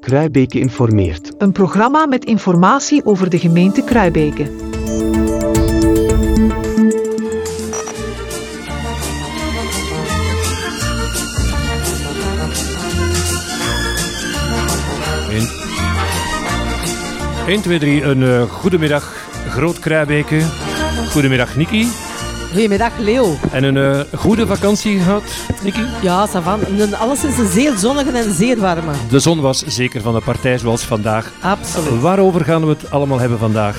Kruibeke informeert. Een programma met informatie over de gemeente Kruibeke. Eén, 1, 2, 3. Een uh, goedemiddag, Groot Kruibeke. Goedemiddag, Niki. Goedemiddag, Leo. En een uh, goede vakantie gehad, Niki? Ja, Savan. Alles is een zeer zonnige en zeer warme. De zon was zeker van de partij zoals vandaag. Absoluut. Waarover gaan we het allemaal hebben vandaag?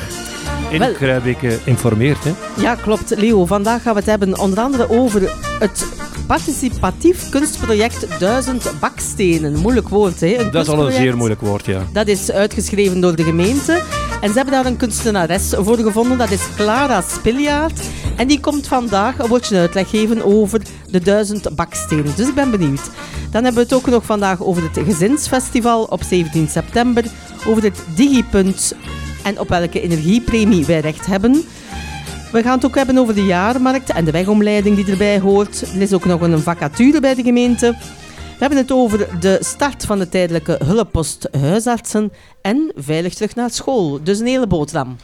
In Wel, Kruibeke informeert, hè? Ja, klopt, Leo. Vandaag gaan we het hebben onder andere over het participatief kunstproject Duizend Bakstenen. Moeilijk woord, hè? Een dat is al een zeer moeilijk woord, ja. Dat is uitgeschreven door de gemeente. En ze hebben daar een kunstenares voor gevonden. Dat is Clara Spiljaard. En die komt vandaag een woordje uitleg geven over de Duizend Bakstenen. Dus ik ben benieuwd. Dan hebben we het ook nog vandaag over het Gezinsfestival op 17 september. Over het Digipunt en op welke energiepremie wij recht hebben. We gaan het ook hebben over de jaarmarkt en de wegomleiding die erbij hoort. Er is ook nog een vacature bij de gemeente. We hebben het over de start van de tijdelijke hulppost huisartsen en veilig terug naar school. Dus een hele boterham.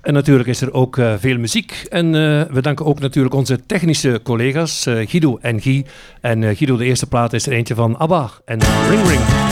En natuurlijk is er ook uh, veel muziek. En uh, we danken ook natuurlijk onze technische collega's, uh, Guido en Guy. En Guido, de eerste plaat is er eentje van ABBA en Ring Ring.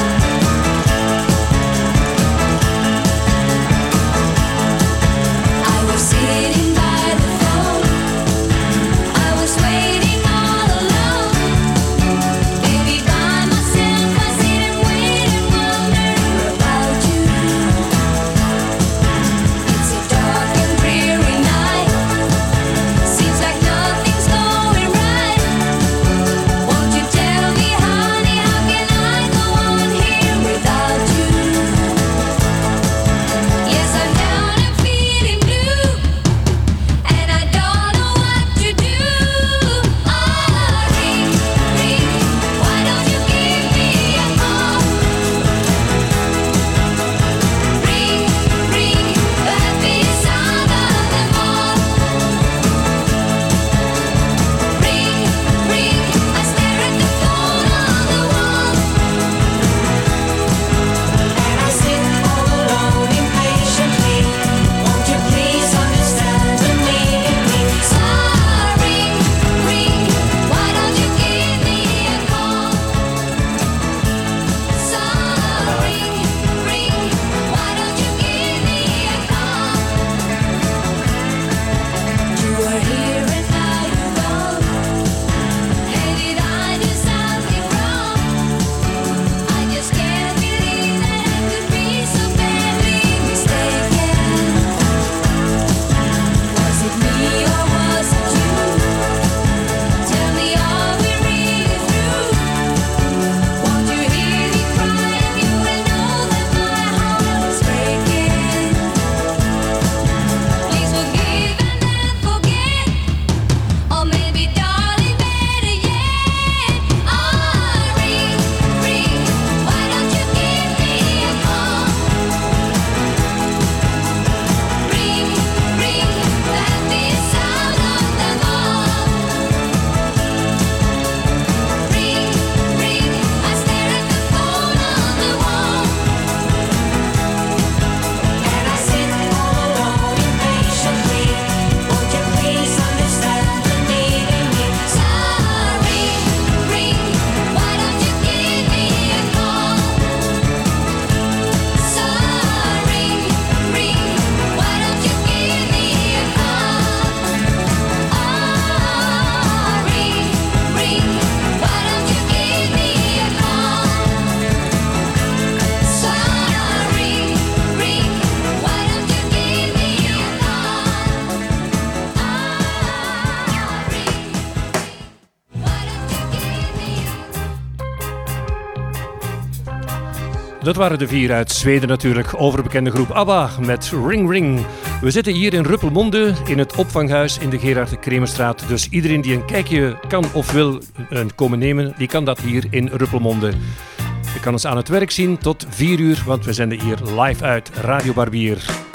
Dat waren de vier uit Zweden natuurlijk, overbekende groep ABBA met Ring Ring. We zitten hier in Ruppelmonde in het opvanghuis in de Gerard Kremerstraat. Dus iedereen die een kijkje kan of wil eh, komen nemen, die kan dat hier in Ruppelmonde. Je kan ons aan het werk zien tot 4 uur, want we zenden hier live uit Radio Barbier.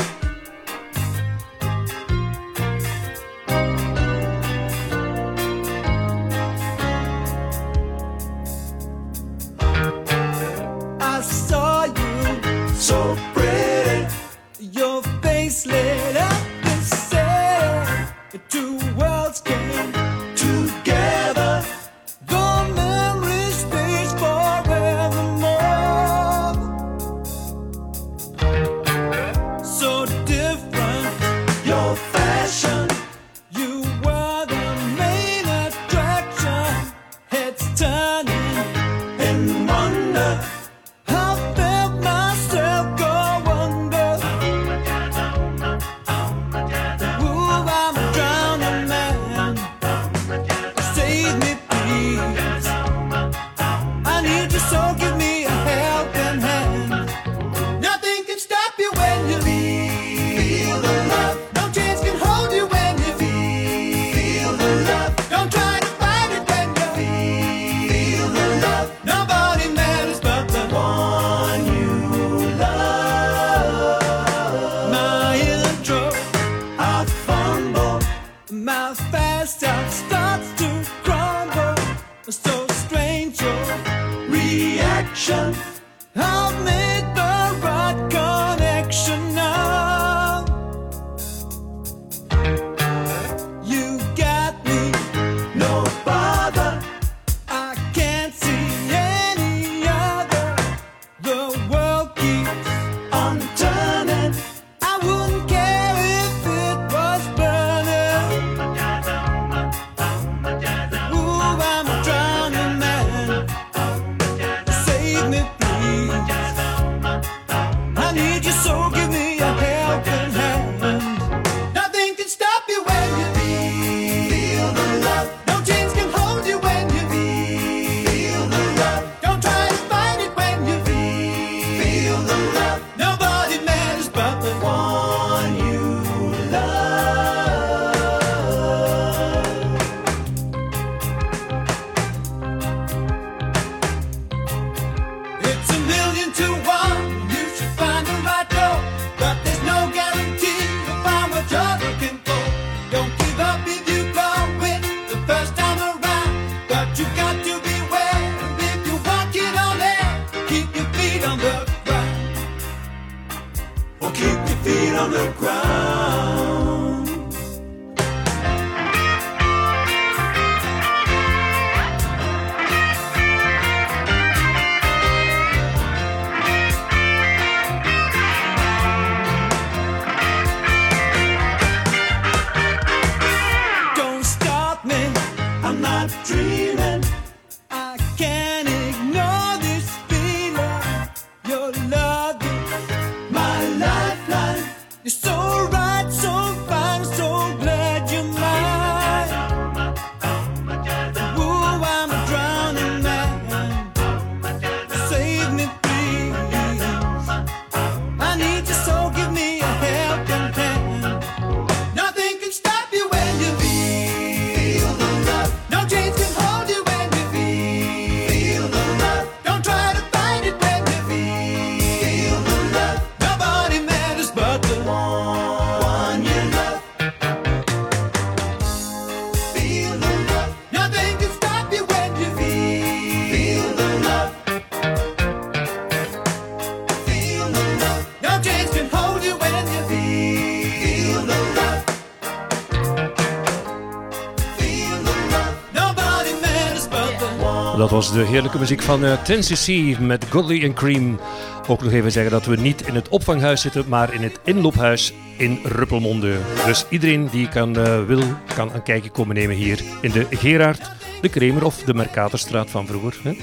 De heerlijke muziek van uh, Tennessee met Godly and Cream. Ook nog even zeggen dat we niet in het opvanghuis zitten, maar in het inloophuis in Ruppelmonde. Dus iedereen die kan, uh, wil, kan een kijkje komen nemen hier in de Gerard, de Kremer of de Mercatorstraat van vroeger. Hè?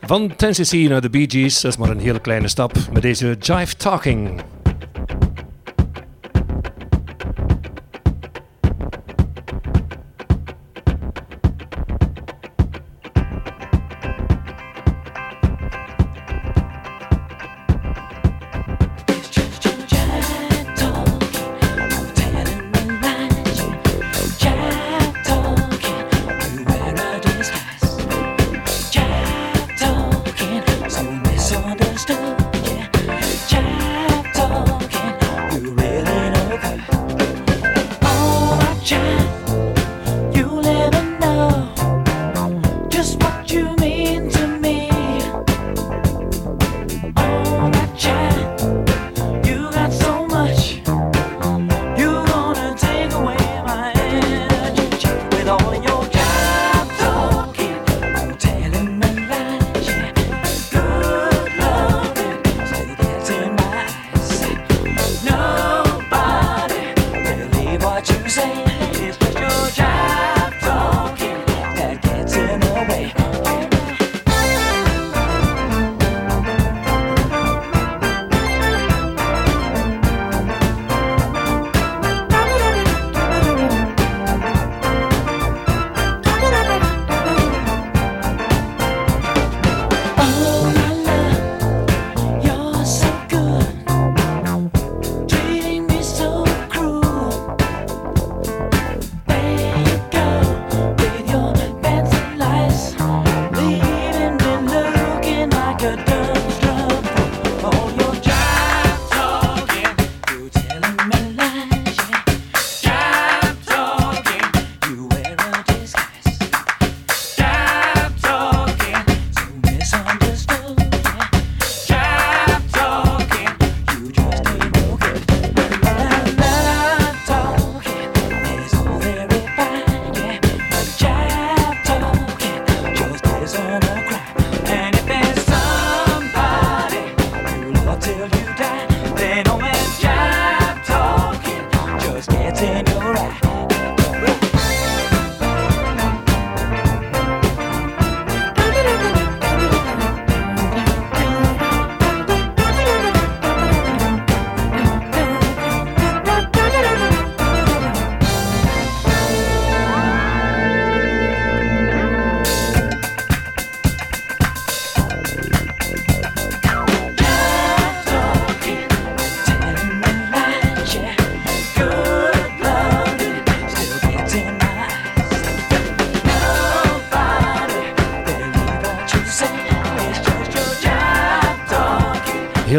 Van Tennessee naar de Bee Gees, dat is maar een hele kleine stap met deze Jive Talking.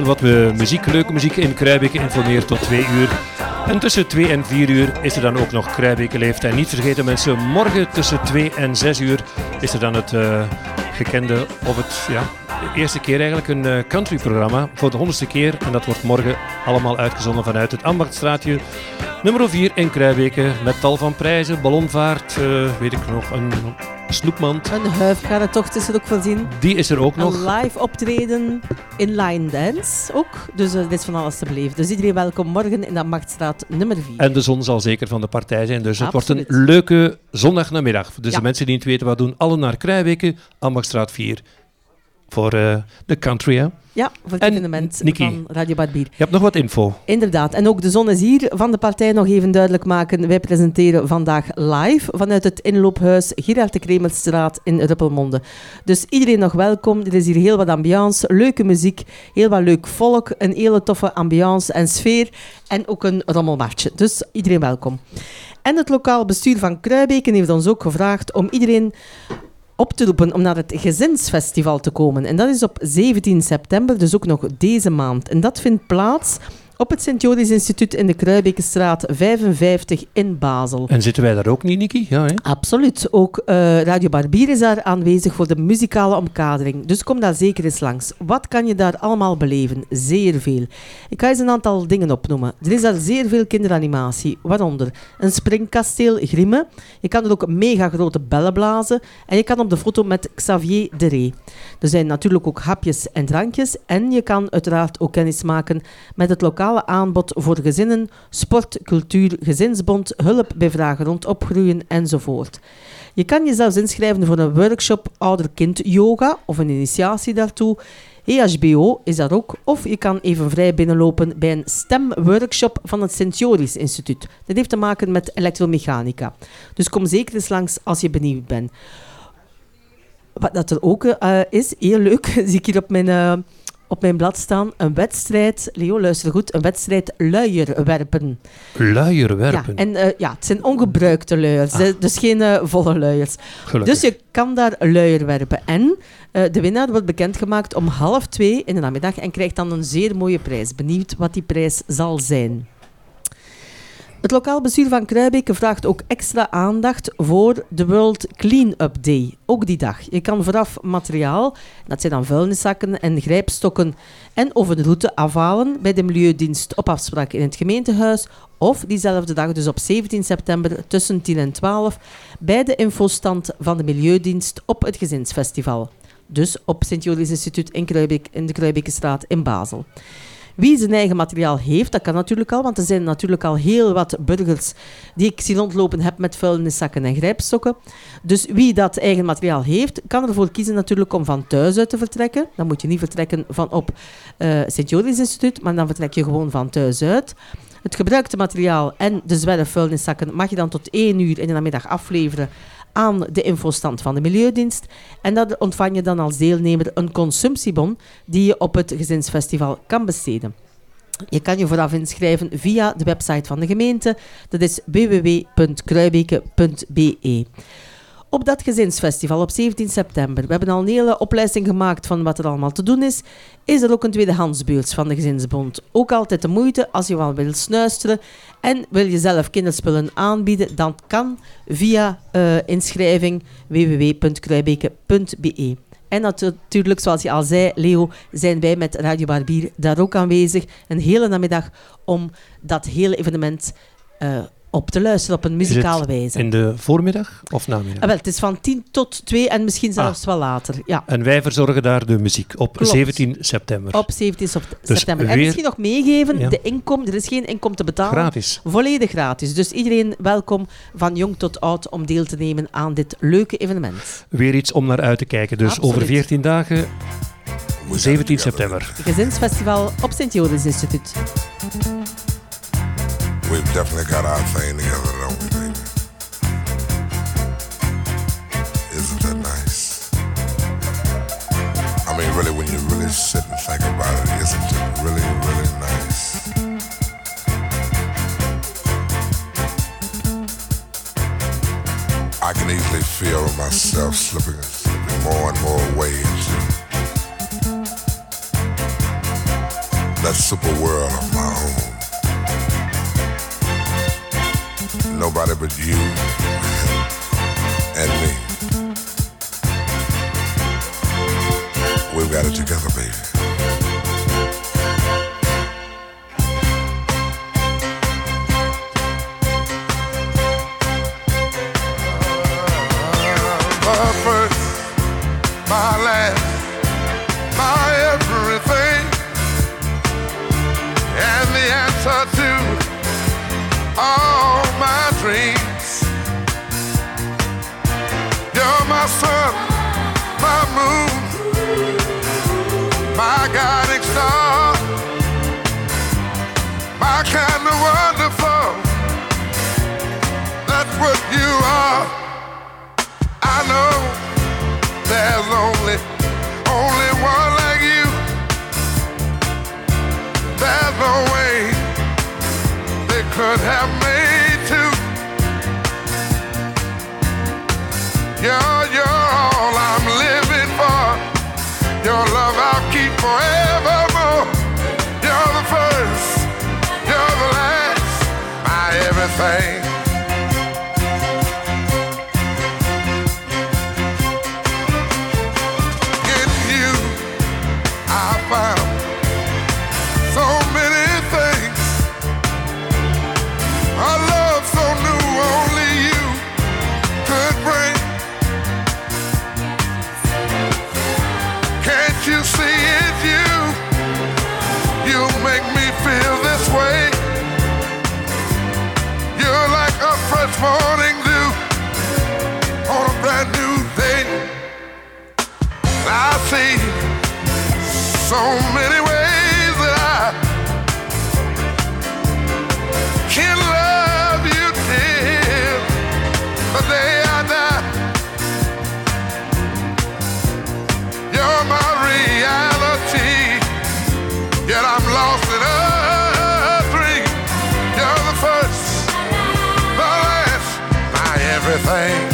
Wat uh, muziek, leuke muziek in Kruibeke informeert tot twee uur. En tussen 2 en 4 uur is er dan ook nog Kruibeke Leeft. En niet vergeten mensen, morgen tussen 2 en 6 uur is er dan het uh, gekende, of het, ja, de eerste keer eigenlijk een uh, country-programma voor de honderdste keer. En dat wordt morgen allemaal uitgezonden vanuit het Ambachtstraatje nummer 4 in Kruibeke. Met tal van prijzen, ballonvaart, uh, weet ik nog, een snoepmand. Een huifkarretocht is er ook voorzien. Die is er ook nog. Een live optreden in line dance ook. Dus uh, dit is van alles te beleven. Dus iedereen welkom morgen in de Ambachtstraat nummer 4. En de zon zal zeker van de partij zijn. Dus het wordt een leuke zondagnamiddag. Dus ja. de mensen die niet weten wat doen, alle naar Kruibeke, Ambachtstraat 4 voor uh, de country. Hè? Ja, voor het evenement van Radio Bad Bier. Je hebt nog wat info. Inderdaad. En ook de zon is hier. Van de partij nog even duidelijk maken. Wij presenteren vandaag live vanuit het inloophuis Gerard de Kremelstraat in Ruppelmonde. Dus iedereen nog welkom. Er is hier heel wat ambiance, leuke muziek, heel wat leuk volk, een hele toffe ambiance en sfeer. En ook een rommelmarktje. Dus iedereen welkom. En het lokaal bestuur van Kruibeken heeft ons ook gevraagd om iedereen op te roepen om naar het Gezinsfestival te komen. En dat is op 17 september, dus ook nog deze maand. En dat vindt plaats op het Sint-Joris Instituut in de Kruibekenstraat 55 in Basel. En zitten wij daar ook niet, Niki? Ja, hè? Absoluut. Ook uh, Radio Barbier is daar aanwezig voor de muzikale omkadering. Dus kom daar zeker eens langs. Wat kan je daar allemaal beleven? Zeer veel. Ik ga eens een aantal dingen opnoemen. Er is daar zeer veel kinderanimatie, waaronder een springkasteel Grimme. Je kan er ook mega grote bellen blazen. En je kan op de foto met Xavier de Ree. Er zijn natuurlijk ook hapjes en drankjes. En je kan uiteraard ook kennis maken met het lokaal aanbod voor gezinnen, sport, cultuur, gezinsbond, hulp bij vragen rond opgroeien enzovoort. Je kan jezelf inschrijven voor een workshop ouder-kind yoga of een initiatie daartoe. EHBO is dat ook. Of je kan even vrij binnenlopen bij een stemworkshop van het Sint Joris Instituut. Dat heeft te maken met elektromechanica. Dus kom zeker eens langs als je benieuwd bent. Wat dat er ook uh, is, heel leuk, zie ik hier op mijn... Uh, op mijn blad staan een wedstrijd, Leo, luister goed, een wedstrijd luierwerpen. Luierwerpen? Ja, en uh, ja, het zijn ongebruikte luiers, ah. dus geen uh, volle luiers. Gelukkig. Dus je kan daar luier werpen. En uh, de winnaar wordt bekendgemaakt om half twee in de namiddag en krijgt dan een zeer mooie prijs. Benieuwd wat die prijs zal zijn. Het lokaal bestuur van Kruibeke vraagt ook extra aandacht voor de World Clean-up Day. Ook die dag. Je kan vooraf materiaal, dat zijn dan vuilniszakken en grijpstokken, en of een route afhalen bij de Milieudienst op afspraak in het gemeentehuis. Of diezelfde dag, dus op 17 september tussen 10 en 12, bij de infostand van de Milieudienst op het Gezinsfestival. Dus op Sint-Joris Instituut in, Kruibeke, in de Kruibekenstraat in Basel. Wie zijn eigen materiaal heeft, dat kan natuurlijk al, want er zijn natuurlijk al heel wat burgers die ik zie rondlopen heb met vuilniszakken en grijpstokken. Dus wie dat eigen materiaal heeft, kan ervoor kiezen natuurlijk om van thuis uit te vertrekken. Dan moet je niet vertrekken van op uh, Sint-Joris Instituut, maar dan vertrek je gewoon van thuis uit. Het gebruikte materiaal en de zwerfvuilniszakken mag je dan tot één uur in de namiddag afleveren aan de infostand van de Milieudienst. En dat ontvang je dan als deelnemer een consumptiebon die je op het gezinsfestival kan besteden. Je kan je vooraf inschrijven via de website van de gemeente. Dat is www.kruibeke.be. Op dat gezinsfestival op 17 september, we hebben al een hele opleiding gemaakt van wat er allemaal te doen is, is er ook een tweedehandsbeurs van de Gezinsbond. Ook altijd de moeite als je wel wil snuisteren en wil je zelf kinderspullen aanbieden, dan kan via uh, inschrijving www.kruibeke.be. En natuurlijk, zoals je al zei, Leo, zijn wij met Radio Barbier daar ook aanwezig. Een hele namiddag om dat hele evenement uh, op te luisteren op een muzikale wijze. In de voormiddag of namiddag? Ah, wel, het is van 10 tot 2 en misschien ah. zelfs wel later. Ja. En wij verzorgen daar de muziek op 17 september. Op 17 dus september. En misschien nog meegeven, de inkom, er is geen inkom te betalen. Gratis. Volledig gratis. Dus iedereen welkom, van jong tot oud, om deel te nemen aan dit leuke evenement. Weer iets om naar uit te kijken. Dus over 14 dagen, 17 september. Gezinsfestival op Sint-Joris Instituut. We've definitely got our thing together, don't we, baby? Isn't that nice? I mean, really, when you really sit and think about it, isn't it really, really nice? I can easily feel myself slipping, slipping more and more away into that super world of my own. Nobody but you and me. We've got it together, baby. my first, my last, my everything, and the answer to all dreams. You're my sun, my moon, my guiding star, my kind of wonderful. That's what you are. I know there's only, only one like you. There's no way they could have made. You're, you're all I'm living for. Your love I'll keep forevermore. So many ways that I can love you till the day I die. You're my reality, yet I'm lost in love. everything.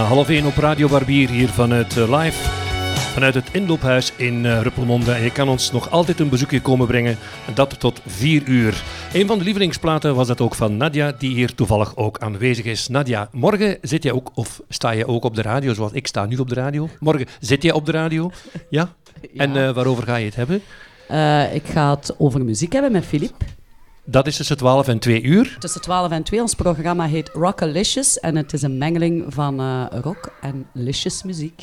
Bijna half één op Radio Barbier hier vanuit eh, live. Vanuit het inloophuis in eh, Ruppelmonde. En je kan ons nog altijd een bezoekje komen brengen. En dat tot vier uur. Een van de lievelingsplaten was dat ook van Nadia, die hier toevallig ook aanwezig is. Nadia, morgen zit jij ook, of sta je ook op de radio, zoals ik sta nu op de radio. Morgen zit jij op de radio. Ja? En eh, waarover ga je het hebben? Eh, ik ga het over muziek hebben met Filip. Dat is tussen 12 en 2 uur. Tussen 12 en 2. Ons programma heet Rockalicious. En het is een mengeling van eh, rock en licious muziek.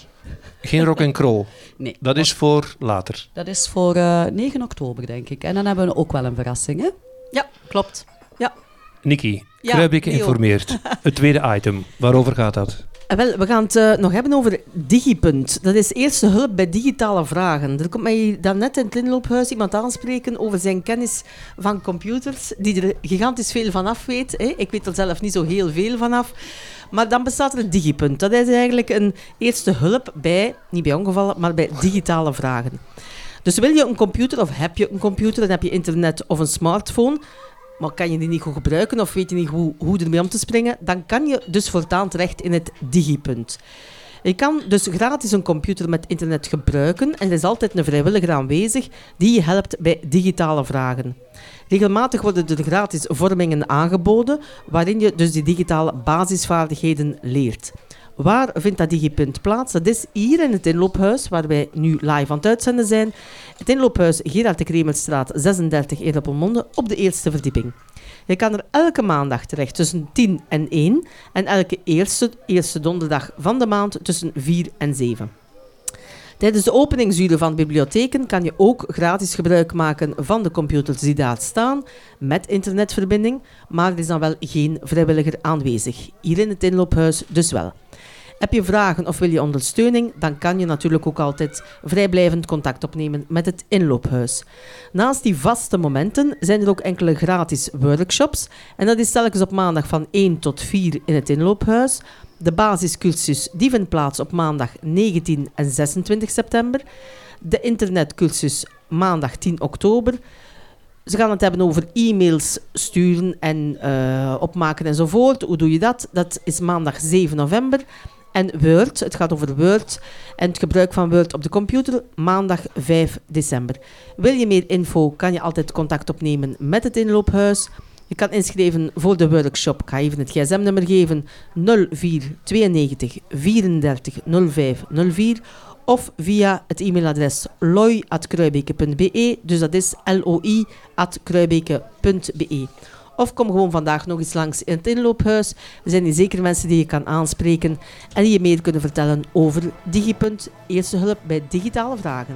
Geen rock en roll. Nee, Dat is voor later. dat is voor eh, 9 oktober, denk ik. En dan hebben we ook wel een verrassing, hè? Ja, klopt. Ja. Niki, Ja, Kruibeke informeert. Het tweede item. Waarover gaat dat? Eh, Wel, we gaan het eh, nog hebben over Digipunt. Dat is eerste hulp bij digitale vragen. Er komt mij daarnet in het inloophuis iemand aanspreken over zijn kennis van computers, die er gigantisch veel van af weet. Hè. Ik weet er zelf niet zo heel veel van af. Maar dan bestaat er een Digipunt. Dat is eigenlijk een eerste hulp bij, niet bij ongevallen, maar bij digitale vragen. Dus wil je een computer of heb je een computer, dan heb je internet of een smartphone, maar kan je die niet goed gebruiken of weet je niet hoe, hoe ermee om te springen, dan kan je dus voortaan terecht in het digipunt. Je kan dus gratis een computer met internet gebruiken en er is altijd een vrijwilliger aanwezig die je helpt bij digitale vragen. Regelmatig worden er gratis vormingen aangeboden waarin je dus die digitale basisvaardigheden leert. Waar vindt dat digipunt plaats? Dat is hier in het inloophuis, waar wij nu live aan het uitzenden zijn. Het inloophuis Gerard de Kremelstraat 36 in op de eerste verdieping. Je kan er elke maandag terecht tussen 10 en 1 en elke eerste, eerste donderdag van de maand tussen 4 en 7. Tijdens de openingsuren van bibliotheken kan je ook gratis gebruik maken van de computers die daar staan met internetverbinding, maar er is dan wel geen vrijwilliger aanwezig. Hier in het inloophuis dus wel. Heb je vragen of wil je ondersteuning, dan kan je natuurlijk ook altijd vrijblijvend contact opnemen met het inloophuis. Naast die vaste momenten zijn er ook enkele gratis workshops. En dat is telkens op maandag van 1 tot 4 in het inloophuis. De basiscursus die vindt plaats op maandag 19 en 26 september. De internetcursus maandag 10 oktober. Ze gaan het hebben over e-mails sturen en eh, opmaken enzovoort. Hoe doe je dat? Dat is maandag 7 november. En Word, het gaat over Word en het gebruik van Word op de computer, maandag 5 december. Wil je meer info, kan je altijd contact opnemen met het inloophuis. Je kan inschrijven voor de workshop. Ik ga even het gsm-nummer geven. 0492 34 05 04 of via het e-mailadres loi.kruibeke.be. Dus dat is loi.kruibeke.be. Of kom gewoon vandaag nog eens langs in het inloophuis. Er zijn hier zeker mensen die je kan aanspreken en die je meer kunnen vertellen over Digipunt, eerste hulp bij digitale vragen.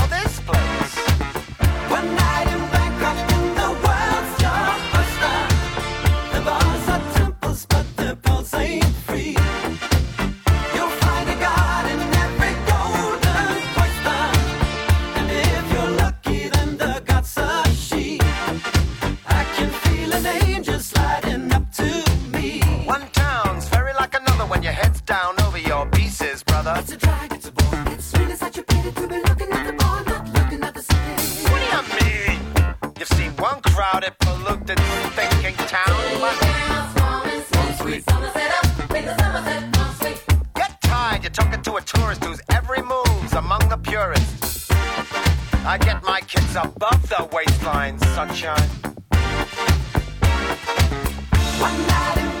brother. It's a drag, it's a bore. It's really such a pity to be looking at the ball, not looking at the city. What do you mean? You've seen one crowded, polluted, thinking town, but one sweet. Get tired. You're talking to a tourist whose every move's among the purest. I get my kids above the waistline, sunshine. One night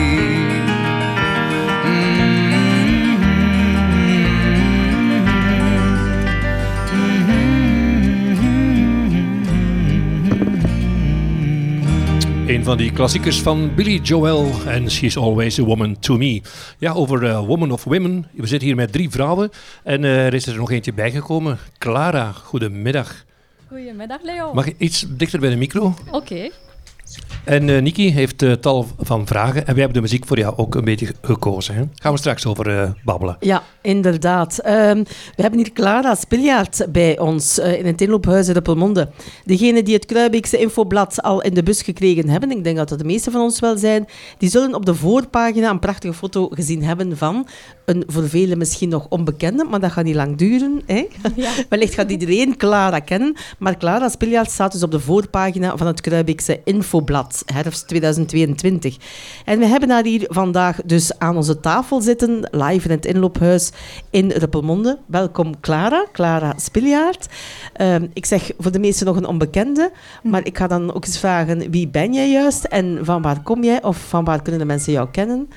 Een van die klassiekers van Billy Joel en She's Always a Woman to Me. Ja, over eh, Woman of Women. We zitten hier met drie vrouwen en eh, er is er nog eentje bijgekomen. Clara, goedemiddag. Goedemiddag, Leo. Mag je iets dichter bij de micro? Oké. En eh, Niki heeft eh, tal van vragen en wij hebben de muziek voor jou ook een beetje gekozen. Hè? Gaan we straks over eh, babbelen. Ja, inderdaad. Ehm, we hebben hier Clara Spiljaard bij ons eh, in het inloophuis in Ruppelmonde. Degenen die het Kruibeekse infoblad al in de bus gekregen hebben, ik denk dat dat de meeste van ons wel zijn, die zullen op de voorpagina een prachtige foto gezien hebben van een voor velen misschien nog onbekende, maar dat gaat niet lang duren. Hè? Wellicht gaat iedereen Clara kennen, maar Clara Spiljaard staat dus op de voorpagina van het Kruibeekse infoblad, herfst 2022. En we hebben haar hier vandaag dus aan onze tafel zitten, live in het inloophuis in Ruppelmonde. Welkom Clara, Clara Spiljaard. Ehm, ik zeg voor de meesten nog een onbekende, maar ik ga dan ook eens vragen, wie ben jij juist en van waar kom jij of van waar kunnen de mensen jou kennen?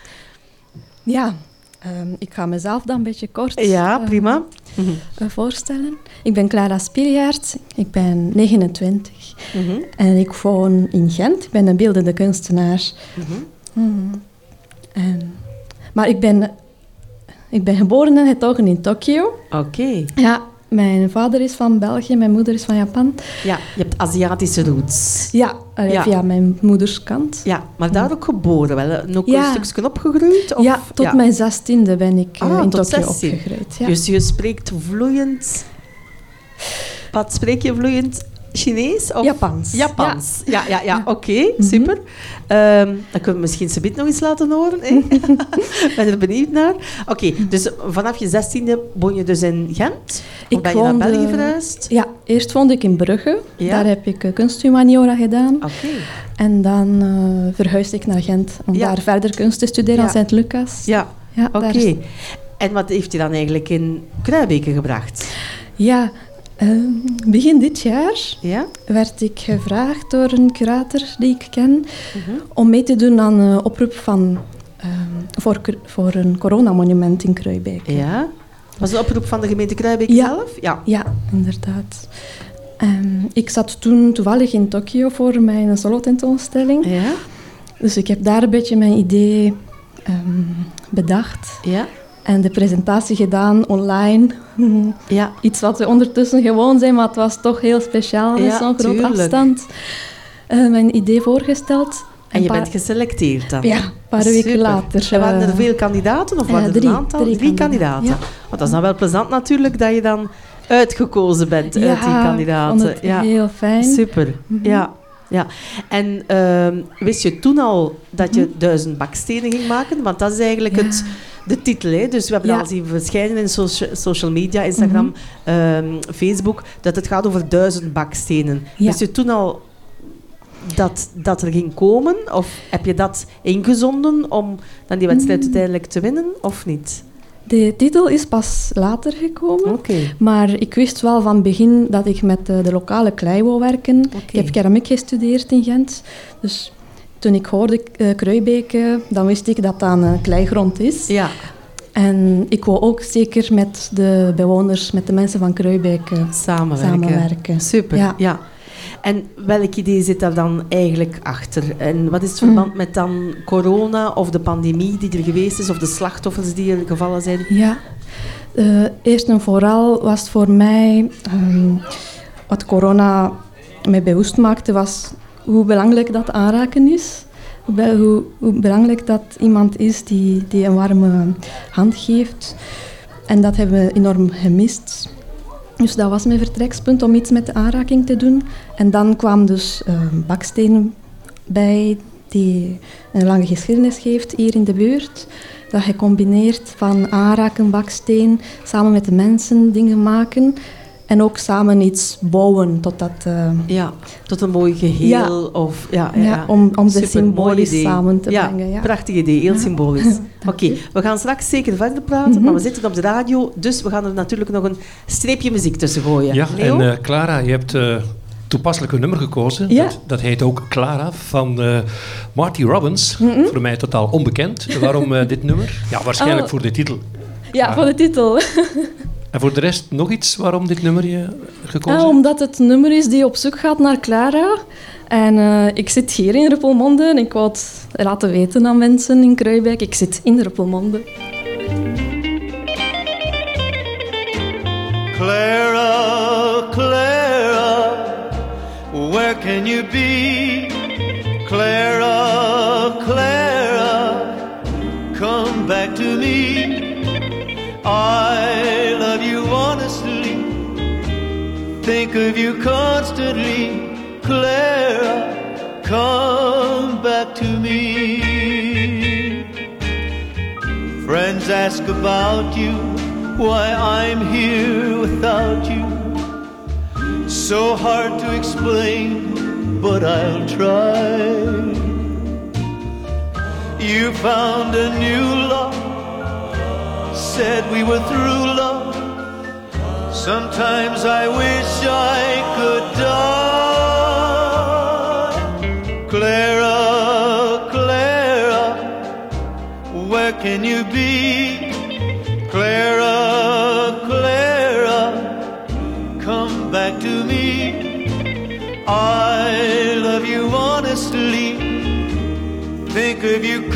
Ja, ehm, ik ga mezelf dan een beetje kort Ja, ehm, prima. Mhm. eh, voorstellen. Ik ben Clara Spiljaert, ik ben 29 Mhm. en ik woon in Gent. Ik ben een beeldende kunstenaar. Mhm. En, maar ik ben, ik ben geboren en getogen in Tokio. Oké. Ja, mijn vader is van België, mijn moeder is van Japan. Ja, je hebt Aziatische roots. Ja, eh, Ja. via mijn moeders kant. Ja, maar daar ook geboren wel. Ook Ja. een stukje opgegroeid? Of? ja, tot mijn zestiende ben ik eh, Ah, in Tokio 16. opgegroeid. Ja. Dus je spreekt vloeiend... Wat spreek je vloeiend? Chinees? Of? Japans. Japans. Ja, ja, ja. Ja. Oké, super. Ehm, dan kunnen we misschien Sabit nog eens laten horen. hè? ben er benieuwd naar. Oké, dus vanaf je zestiende woon je dus in Gent? Of ben je naar België verhuisd? Ja, eerst woonde ik in Brugge. Ja. Daar heb ik eh, kunsthumaniora gedaan. Oké. En dan eh, verhuisde ik naar Gent om Ja. daar verder kunst te studeren aan Sint-Lucas. Ja, Ja, oké. En wat heeft je dan eigenlijk in Kruibeke gebracht? Ja, eh, begin dit jaar Ja? werd ik gevraagd door een curator die ik ken Mhm. om mee te doen aan een oproep van, ehm, voor, voor een coronamonument in Kruijbeek. Ja? Was de oproep van de gemeente Kruibeke Ja. zelf? Ja. Ja, inderdaad. Ehm, ik zat toen toevallig in Tokio voor mijn solo-tentoonstelling. Ja? Dus ik heb daar een beetje mijn idee ehm, bedacht. Ja? En de presentatie gedaan online. Ja. Iets wat we ondertussen gewoon zijn, maar het was toch heel speciaal met Ja, zo'n groot tuurlijk. afstand. Eh, mijn idee voorgesteld. En je bent geselecteerd dan? Ja, een paar weken later. En waren er eh, veel kandidaten of eh, waren er drie, een aantal? drie kandidaten. kandidaten, ja. Want dat is dan wel plezant natuurlijk dat je dan uitgekozen bent uit die Ja, kandidaten. het heel fijn. Super. Mhm. Ja. Ja. En ehm, wist je toen al dat je Mhm. duizend bakstenen ging maken? Want dat is eigenlijk Ja. het, de titel. Hè? Dus we hebben Ja. al zien verschijnen in socia- social media, Instagram, Mhm. ehm, Facebook, dat het gaat over duizend bakstenen. Ja. Wist je toen al dat, dat er ging komen? Of heb je dat ingezonden om dan die wedstrijd Mm. uiteindelijk te winnen, of niet? De titel is pas later gekomen. Maar ik wist wel van begin dat ik met eh, de lokale klei wou werken. Ik heb keramiek gestudeerd in Gent. Dus toen ik hoorde uh, dan wist ik dat dat een kleigrond is. Ja. En ik wou ook zeker met de bewoners, met de mensen van Kruibeke Samenwerken. samenwerken. Super, Ja. ja. En welk idee zit daar dan eigenlijk achter? En wat is het verband Mm. met dan corona of de pandemie die er geweest is, of de slachtoffers die er gevallen zijn? Ja. Eh, eerst en vooral was het voor mij, ehm, wat corona mij bewust maakte, was hoe belangrijk dat aanraken is. Hoe, hoe belangrijk dat iemand is die, die een warme hand geeft. En dat hebben we enorm gemist. Dus dat was mijn vertrekspunt om iets met de aanraking te doen. En dan kwam dus ehm, baksteen bij die een lange geschiedenis heeft hier in de buurt. Dat gecombineerd van aanraken, baksteen, samen met de mensen dingen maken. En ook samen iets bouwen tot dat... eh, Ja, tot een mooi geheel. Ja. Of, ja, ja, om- om ze Supermooi symbolisch samen te ja, brengen, ja. prachtig idee. Heel symbolisch. Oké, we gaan straks zeker verder praten, Mhm. maar we zitten op de radio, dus we gaan er natuurlijk nog een streepje muziek tussen gooien. Ja, Leo? en eh, Clara, je hebt eh toepasselijk een nummer gekozen. Ja. Dat, dat heet ook Clara van eh, Marty Robbins. Mhm. Voor mij totaal onbekend. Waarom eh, dit nummer? Ja, waarschijnlijk Oh. voor de titel. ja, Ah. voor de titel. En voor de rest nog iets waarom dit nummer je gekozen Ah, omdat het een nummer is die op zoek gaat naar Clara. En eh, ik zit hier in Ruppelmonde en ik wou het laten weten aan mensen in Kruijbeek. Ik zit in Ruppelmonde. Clara, Clara, where can you be? Clara, Clara, come back to me. I love you honestly, think of you constantly. Clara, come back to me. Friends ask about you, why I'm here without you. So hard to explain, but I'll try. You found a new said we were through love. Sometimes I wish I could die. Clara, Clara, where can you be? Clara, Clara, come back to me. I love you honestly, think of you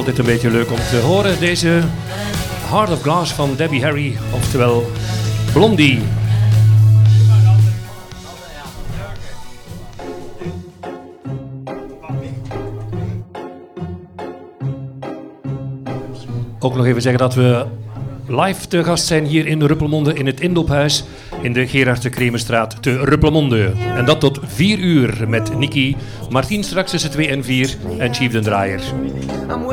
altijd een beetje leuk om te horen. Deze Heart of Glass van Debbie Harry, oftewel Blondie. Ook nog even zeggen dat we live te gast zijn hier in Ruppelmonde in het Indoophuis in de Gerard de Kremerstraat te Ruppelmonde. En dat tot 4 uur met Nicky, Martien straks tussen 2 en 4 en Chief den Draaier. I'm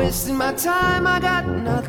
I got nothing.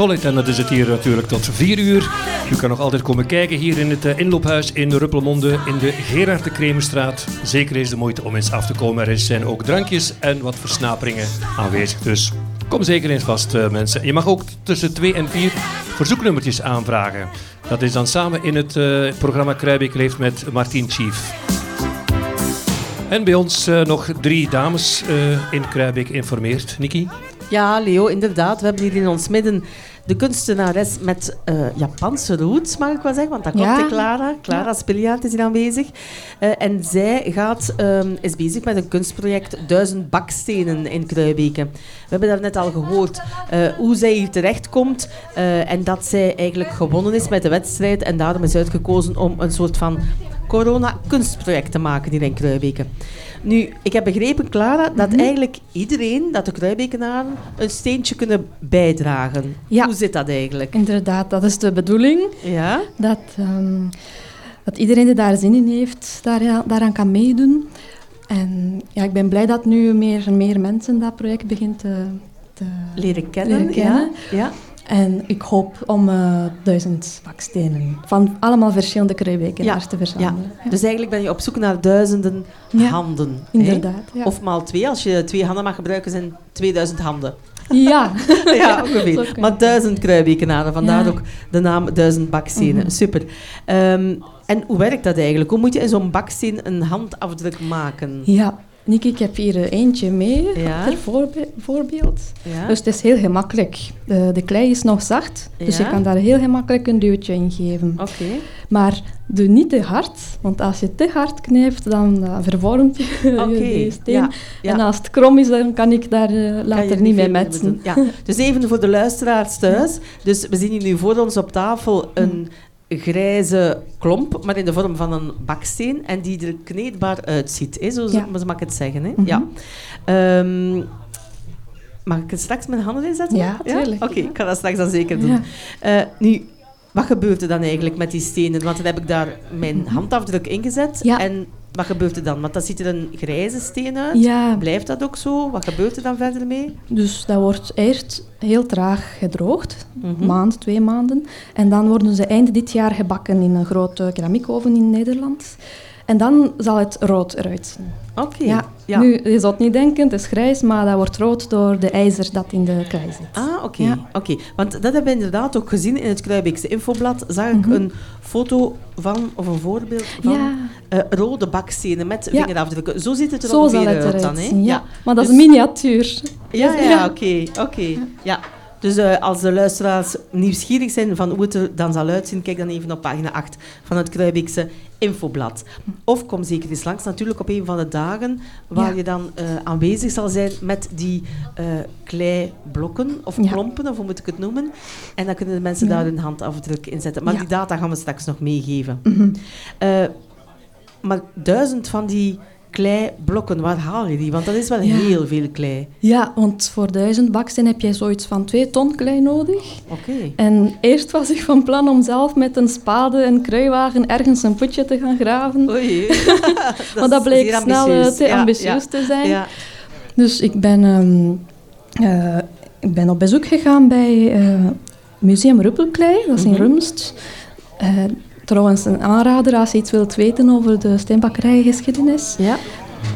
Solid, en dat is het hier natuurlijk tot 4 uur. U kan nog altijd komen kijken hier in het eh, inloophuis in Ruppelmonde in de Gerard de Kremerstraat. Zeker is de moeite om eens af te komen. Er zijn ook drankjes en wat versnaperingen aanwezig. Dus kom zeker eens vast, eh, mensen. Je mag ook tussen 2 en 4 verzoeknummertjes aanvragen. Dat is dan samen in het eh, programma Kruijbeek Leeft met Martien Chief. En bij ons nog drie dames eh, in Kruijbeek informeert. Niki? Ja, Leo, inderdaad. We hebben hier in ons midden de kunstenares met eh, Japanse roots, mag ik wel zeggen. Want dat klopt, Ja. hè, Clara. Clara Ja. Spiljaard is hier aanwezig. Eh, en zij gaat, ehm, is bezig met een kunstproject Duizend Bakstenen in Kruibeke. We hebben daar net al gehoord eh, hoe zij hier terechtkomt. en dat zij eigenlijk gewonnen is met de wedstrijd. En daarom is uitgekozen om een soort van corona-kunstproject te maken hier in Kruibeke. Nu, ik heb begrepen, Clara, dat eigenlijk iedereen, dat de Kruibekenaren, een steentje kunnen bijdragen. Ja. Hoe zit dat eigenlijk? Inderdaad, dat is de bedoeling. Ja? Dat, ehm, dat iedereen die daar zin in heeft, daar, daaraan kan meedoen. En ja, ik ben blij dat nu meer en meer mensen dat project begint te, te Leren kennen. leren kennen. Ja? ja. En ik hoop om eh, duizend bakstenen van allemaal verschillende kruibekenaars te verzamelen. Ja. Dus eigenlijk ben je op zoek naar duizenden handen. inderdaad. Of maal twee. Als je twee handen mag gebruiken, zijn 2000 handen. Ja. ja, ongeveer. Maar duizend kruibekenaren, vandaar ook de naam duizend bakstenen. Mhm. Super. Ehm, en hoe werkt dat eigenlijk? Hoe moet je in zo'n baksteen een handafdruk maken? Ja, Nick, ik heb hier eh, eentje mee Ja. ter voorbe- voorbeeld. Ja. Dus het is heel gemakkelijk. De, de klei is nog zacht, dus je kan daar heel gemakkelijk een duwtje in geven. Oké. Maar doe niet te hard, want als je te hard knijpt, dan eh, vervormt je die steen. En als het krom is, dan kan ik daar eh, later er niet mee metsen. Ja. Dus even voor de luisteraars thuis. Dus we zien hier nu voor ons op tafel een grijze klomp, maar in de vorm van een baksteen en die er kneedbaar uitziet. Hè? Zo, Ja. zo mag ik het zeggen. Hè? Mhm. Ja. Ehm, mag ik het straks mijn handen inzetten? Ja, tuurlijk. Oké, ik ga dat straks dan zeker doen. Eh, nu, wat gebeurt er dan eigenlijk met die stenen? Want dan heb ik daar mijn handafdruk ingezet. Ja. En wat gebeurt er dan? Want dan ziet er een grijze steen uit. Ja. Blijft dat ook zo? Wat gebeurt er dan verder mee? Dus dat wordt eerst heel traag gedroogd, Mhm. maand, twee maanden. En dan worden ze eind dit jaar gebakken in een grote keramiekoven in Nederland. En dan zal het rood eruit zien. Oké. Ja. Ja. Nu, je zou het niet denken, het is grijs, maar dat wordt rood door de ijzer dat in de klei zit. Ah, oké. Ja. oké. Want dat hebben we inderdaad ook gezien in het Kruibeekse infoblad. Zag ik Mhm. een foto van, of een voorbeeld van Ja. eh, rode bakstenen met vingerafdrukken. Zo ziet het er Zo ongeveer zal het uit dan. hè? ja. Maar dat is Dus- een miniatuur. Ja, ja, Ja. oké. oké. Ja. Dus eh, als de luisteraars nieuwsgierig zijn van hoe het er dan zal uitzien, kijk dan even op pagina 8 van het Kruibeekse infoblad. Of kom zeker eens langs, natuurlijk op een van de dagen waar Ja. je dan eh, aanwezig zal zijn met die eh kleiblokken of Ja. klompen, of hoe moet ik het noemen. En dan kunnen de mensen Ja. daar hun handafdruk in zetten. Maar die data gaan we straks nog meegeven. Mhm. Maar duizend van die kleiblokken, waar haal je die? Want dat is wel Ja. heel veel klei. Ja, want voor duizend baksteen heb je zoiets van twee ton klei nodig. Oké. En eerst was ik van plan om zelf met een spade en kruiwagen ergens een putje te gaan graven. Oei. maar dat bleek snel eh, ambitieus. te Ja, ambitieus ja. te zijn. Dus ik ben, ehm, eh, ik ben op bezoek gegaan bij eh, Museum Ruppelklei, dat is in Mhm. Rumst. Trouwens, een aanrader als je iets wilt weten over de steenbakkerijgeschiedenis. Ja.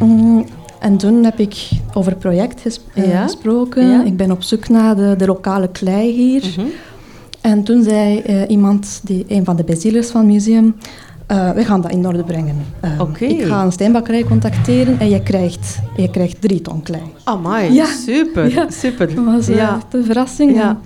Mm, en toen heb ik over het project eh, Ja. gesproken. Ja. Ik ben op zoek naar de, de lokale klei hier. Mhm. En toen zei eh, iemand, die, een van de bezielers van het museum, eh, we gaan dat in orde brengen. Oké. Ik ga een steenbakkerij contacteren en je krijgt, je krijgt drie ton klei. Amai, Ja. super, Ja. super. Dat was ja. echt een verrassing. Ja.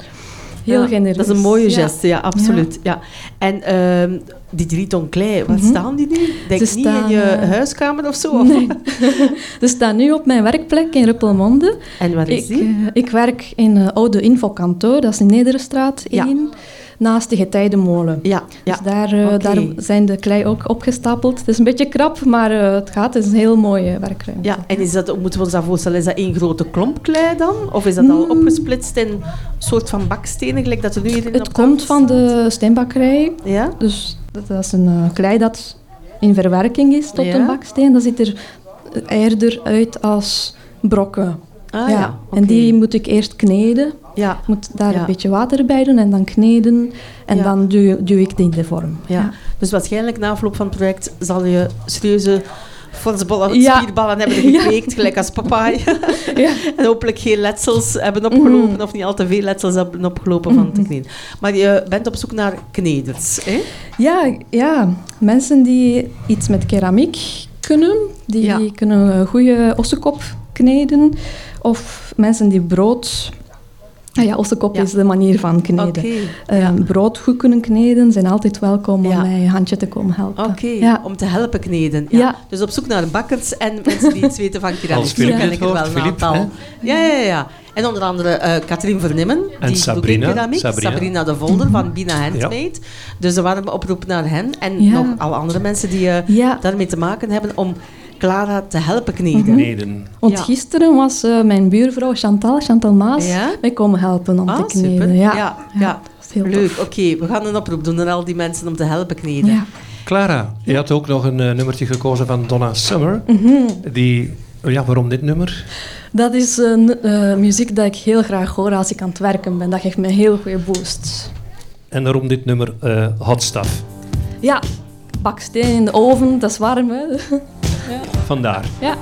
Heel Ja, genereus. Dat is een mooie Ja. geste, ja, absoluut. Ja. En ehm, die drie ton klei, waar Mhm. staan die nu? Denk Ze niet in staan, je eh, huiskamer of zo? Nee. Ze staan nu op mijn werkplek in Ruppelmonde. En waar is Ik, die? eh, ik werk in uh, Oude Infokantoor, dat is in Nederstraat 1, naast de getijdenmolen. Ja, ja. Dus daar, eh, daar zijn de klei ook opgestapeld. Het is een beetje krap, maar eh, het gaat. Het is een heel mooie werkruimte. Ja, en is dat, moeten we ons dat voorstellen, is dat één grote klomp klei dan? Of is dat al Mm. opgesplitst in een soort van bakstenen, gelijk dat er nu hier in Het komt van de steenbakkerij. Ja? Dus dat, is een eh, klei dat in verwerking is tot Ja. een baksteen. Dat ziet er eerder uit als brokken. Ah ja, En die moet ik eerst kneden. Ja. moet daar Ja. een beetje water bij doen en dan kneden. En Ja. dan duw, duw ik die in de vorm. Ja. Dus waarschijnlijk na afloop van het project zal je serieuze forsballen, Ja. spierballen hebben gekweekt, gelijk als papaai. Ja. en hopelijk geen letsels hebben opgelopen, Mhm. of niet al te veel letsels hebben opgelopen van te kneden. Maar je bent op zoek naar kneders, hè? Ja, ja, mensen die iets met keramiek kunnen, die kunnen een goede ossekop kneden. Of mensen die brood... Ah ja, ossekop Ja. is de manier van kneden. Oké, Eh, Brood goed kunnen kneden, zijn altijd welkom Ja. om mij een handje te komen helpen. Oké, Ja. om te helpen kneden. Ja. Ja. Dus op zoek naar bakkers en mensen die iets weten van keramiek. Als Zo Filip ken ik er wel een aantal. Ja, ja, ja. En onder andere eh Katrien Vernimmen. En die Sabrina, doet ook keramiek. Sabrina. Sabrina de Volder van Bina Handmade. Dus een warme oproep naar hen. En Ja. nog alle andere mensen die eh, Ja. daarmee te maken hebben om Clara te helpen kneden. Kneden. Want Ja. gisteren was eh, mijn buurvrouw Chantal, Chantal Maas, Ja? mij komen helpen om Ah, te kneden. super. Ja, Ja, ja. dat is heel Leuk, oké. We gaan een oproep doen naar al die mensen om te helpen kneden. Ja. Clara, je had ook nog een eh, nummertje gekozen van Donna Summer. Mhm. Die, ja, waarom dit nummer? Dat is een eh, muziek dat ik heel graag hoor als ik aan het werken ben. Dat geeft me een heel goede boost. En waarom dit nummer eh, Hot Stuff? Ja, baksteen in de oven, dat is warm hè. Vandaar. ja.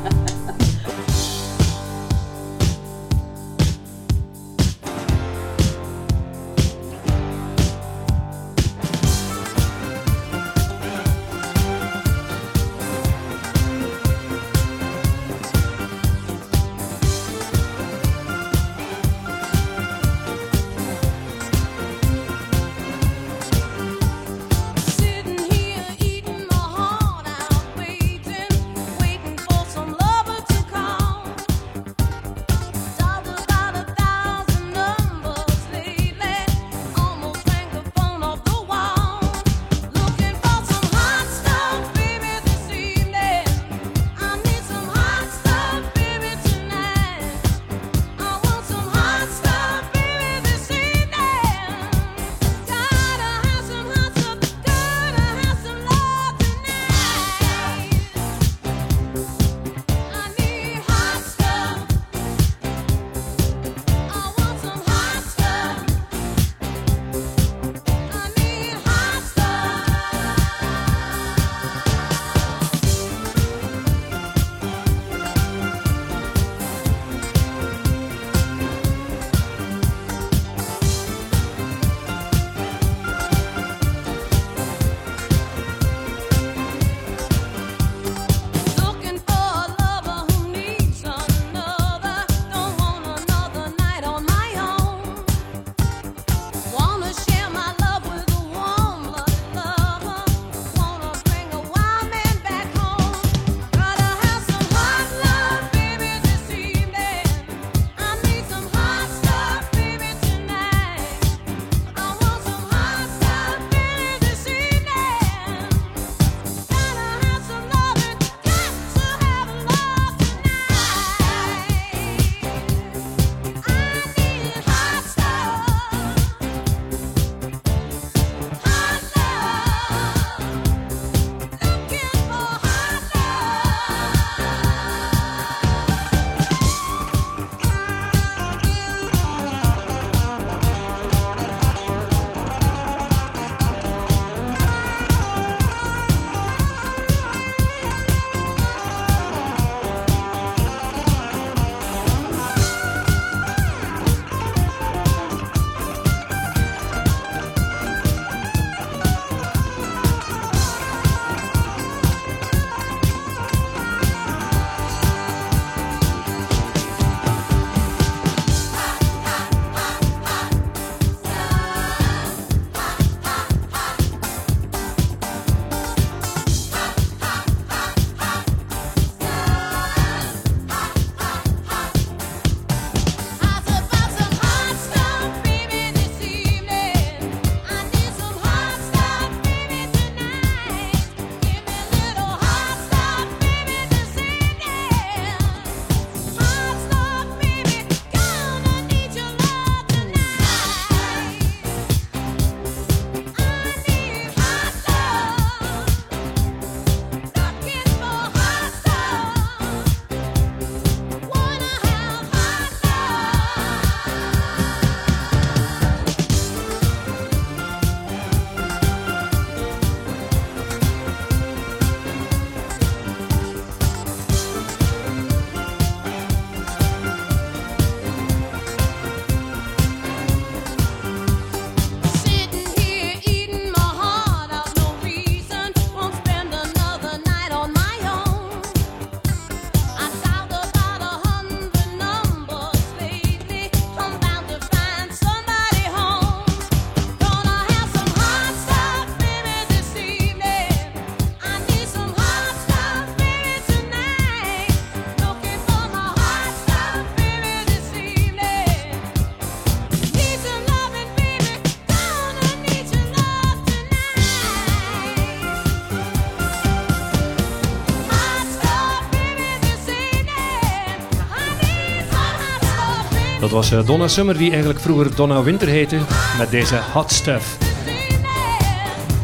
was eh, Donna Summer, die eigenlijk vroeger Donna Winter heette, met deze hot stuff.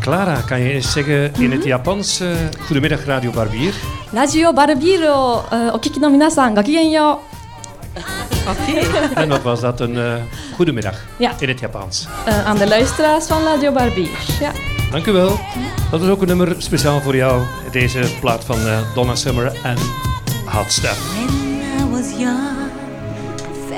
Clara, kan je eens zeggen in het mhm. Japans, eh, goedemiddag Radio Barbier. Radio Barbier, eh, uh, okiki no minasan, gakigenyo. Oké. En wat was dat, een goedemiddag ja. in het Japans. Aan de luisteraars van Radio Barbier, ja. Dank u wel. Dat is ook een nummer speciaal voor jou, deze plaat van Donna Summer en Hot Stuff. When I was young.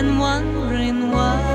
and wondering why.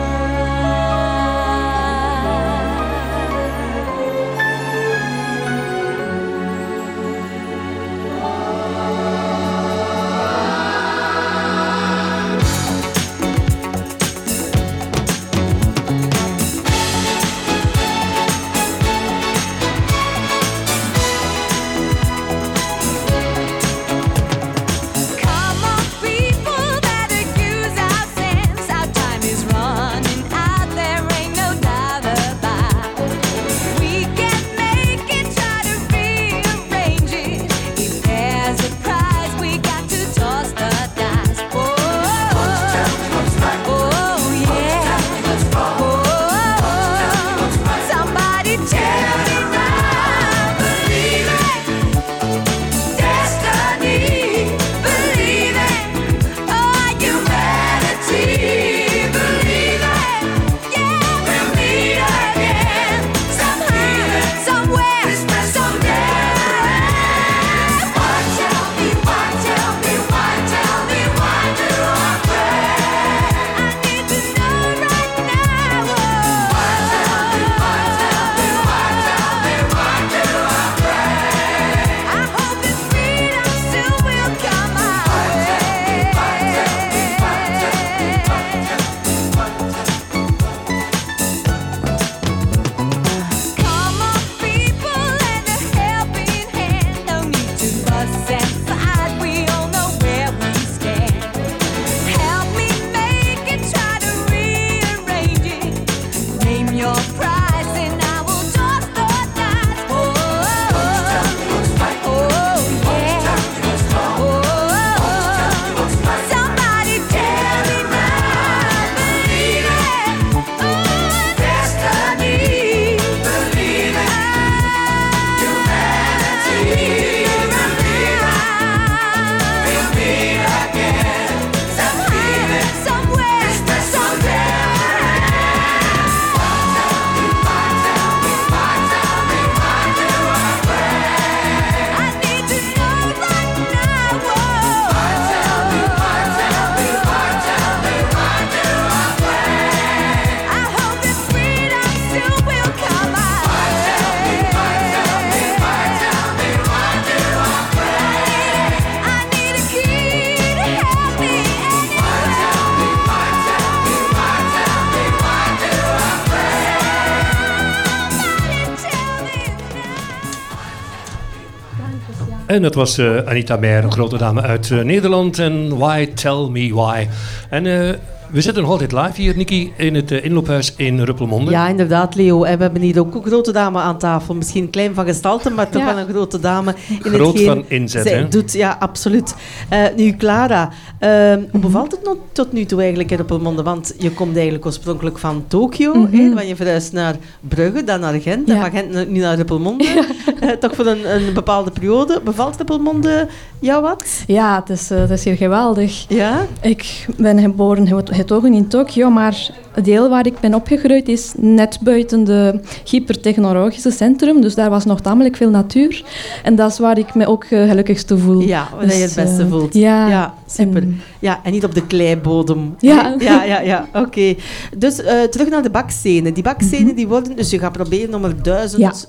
En dat was eh, Anita een grote dame uit eh, Nederland. En Why Tell Me Why. En eh, we zitten nog altijd live hier, Niki, in het eh, inloophuis in Ruppelmonde. Ja, inderdaad, Leo. En we hebben hier ook een grote dame aan tafel. Misschien klein van gestalte, maar toch Ja. wel een grote dame. In Groot van inzet, zij hè? doet. Ja, absoluut. Eh, nu, Clara, ehm, hoe bevalt het nog tot nu toe eigenlijk in Ruppelmonde? Want je komt eigenlijk oorspronkelijk van Tokio. Mhm. hè, want je verhuist naar Brugge, dan naar Gent. En Ja. van Gent nu naar Ruppelmonde. Eh, toch voor een, een bepaalde periode. Bevalt Ruppelmonde jou wat? Ja, het is, eh, het is hier geweldig. Ja? Ik ben geboren en getogen in Tokio, maar het deel waar ik ben opgegroeid is net buiten de hypertechnologische centrum. Dus daar was nog tamelijk veel natuur. En dat is waar ik me ook eh, gelukkigste voel. Ja, waar je het Dus, beste eh, voelt. Ja, Ja, super. en- Ja, en niet op de kleibodem. Ja. Ja, ja, ja. oké. Dus eh, terug naar de bakstenen. Die bakstenen Mhm. die worden, dus je gaat proberen om er duizend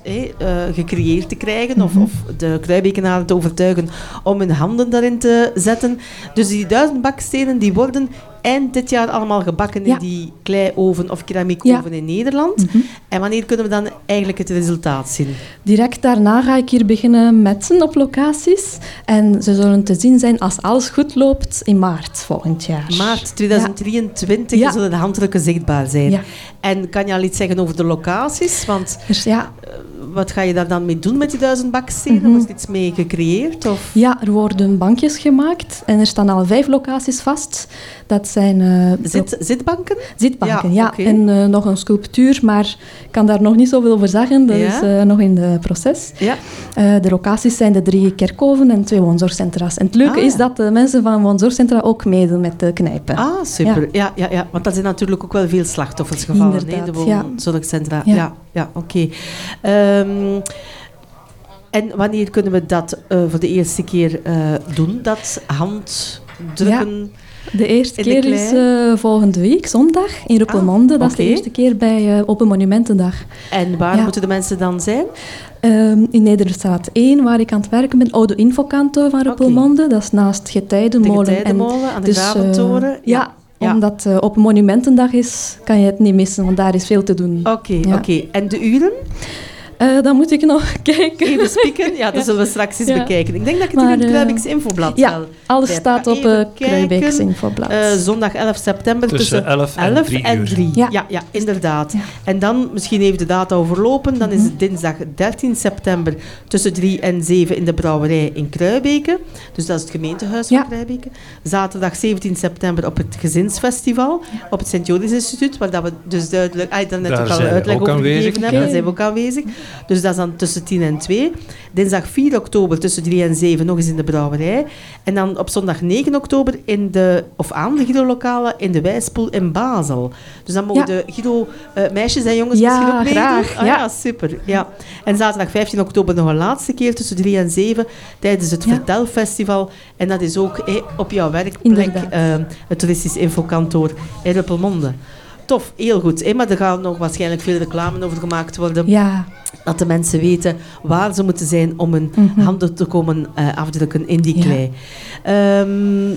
gecreëerd te krijgen, of, Mhm. of de kruibekenaren te overtuigen om hun handen daarin te zetten. Dus die duizend bakstenen die worden eind dit jaar allemaal gebakken in Ja. die kleioven of keramiekoven in Nederland. Mhm. En wanneer kunnen we dan eigenlijk het resultaat zien? Direct daarna ga ik hier beginnen metsen op locaties. En ze zullen te zien zijn als alles goed loopt in maart volgend jaar. Maart 2023 Ja. zullen de handdrukken zichtbaar zijn. En kan je al iets zeggen over de locaties? Want ja, eh, wat ga je daar dan mee doen met die duizend bakstenen? Mhm. Er iets mee gecreëerd? Of? ja, er worden bankjes gemaakt en er staan al vijf locaties vast. Dat zijn eh, Zit, zitbanken? zitbanken, Ja. En eh, nog een sculptuur, maar ik kan daar nog niet zoveel over zeggen. Dat Ja. is eh, nog in de proces. Ja. De locaties zijn de drie kerkhoven en twee woonzorgcentra's. En het leuke Ah, is dat de mensen van woonzorgcentra ook meedoen met de knijpen. Ah, super. Ja. Ja, ja, Want dat zijn natuurlijk ook wel veel slachtoffers gevallen. Inderdaad, de woonzorgcentra. Ja, Ja. ja, oké. Ehm, en wanneer kunnen we dat eh, voor de eerste keer eh, doen? Dat handdrukken? De eerste de keer is eh, volgende week, zondag, in Ruppelmonde. dat is de eerste keer bij Open Monumentendag. En waar Ja. moeten de mensen dan zijn? Ehm, in Nederstraat 1, waar ik aan het werken ben, oude infokantoor van Ruppelmonde. Dat is naast Getijdenmolen. De Getijdenmolen, aan de dus, ja, Ja. omdat uh, Open Monumentendag is, kan je het niet missen, want daar is veel te doen. Oké, Ja. oké. En de uren? Eh, dan moet ik nog kijken. Even spieken? Ja, dat Ja. zullen we straks eens Ja. bekijken. Ik denk dat ik het Maar, in het eh, Kruibeks Infoblad ja, alles bij staat op uh, Kruibeks kijken. Infoblad. Eh, zondag 11 september Tussen tussen, 11 en 3 en uur. 3. Ja. Ja. Ja, inderdaad. En dan misschien even de data overlopen. Dan is Mhm. het dinsdag 13 september tussen 3 en 7 in de brouwerij in Kruibeke. Dus dat is het gemeentehuis Ja. van Kruibeke. Zaterdag 17 september op het Gezinsfestival op het Sint-Joris Instituut, waar dat we dus duidelijk, ah, daar net Daar ook al zijn we uitleg ook over aanwezig. gegeven hebben. Daar zijn we ook aanwezig. Dus dat is dan tussen 10 en 2. Dinsdag 4 oktober tussen 3 en 7 nog eens in de brouwerij. En dan op zondag 9 oktober in de, of aan de Guido-lokalen in de Wijspoel in Basel. Dus dan mogen Ja. de Guido-meisjes en jongens Ja, misschien ook meedoen. graag, Ah, ja. ja. super. Ja. En zaterdag 15 oktober nog een laatste keer tussen 3 en 7 tijdens het. Vertelfestival. En dat is ook eh, op jouw werkplek, eh, het toeristisch infokantoor in Ruppelmonde. Tof, heel goed. hè, Maar er gaat nog waarschijnlijk veel reclame over gemaakt worden. ja, Dat de mensen weten waar ze moeten zijn om hun Mhm. handen te komen eh, afdrukken in die Ja. klei. Ehm,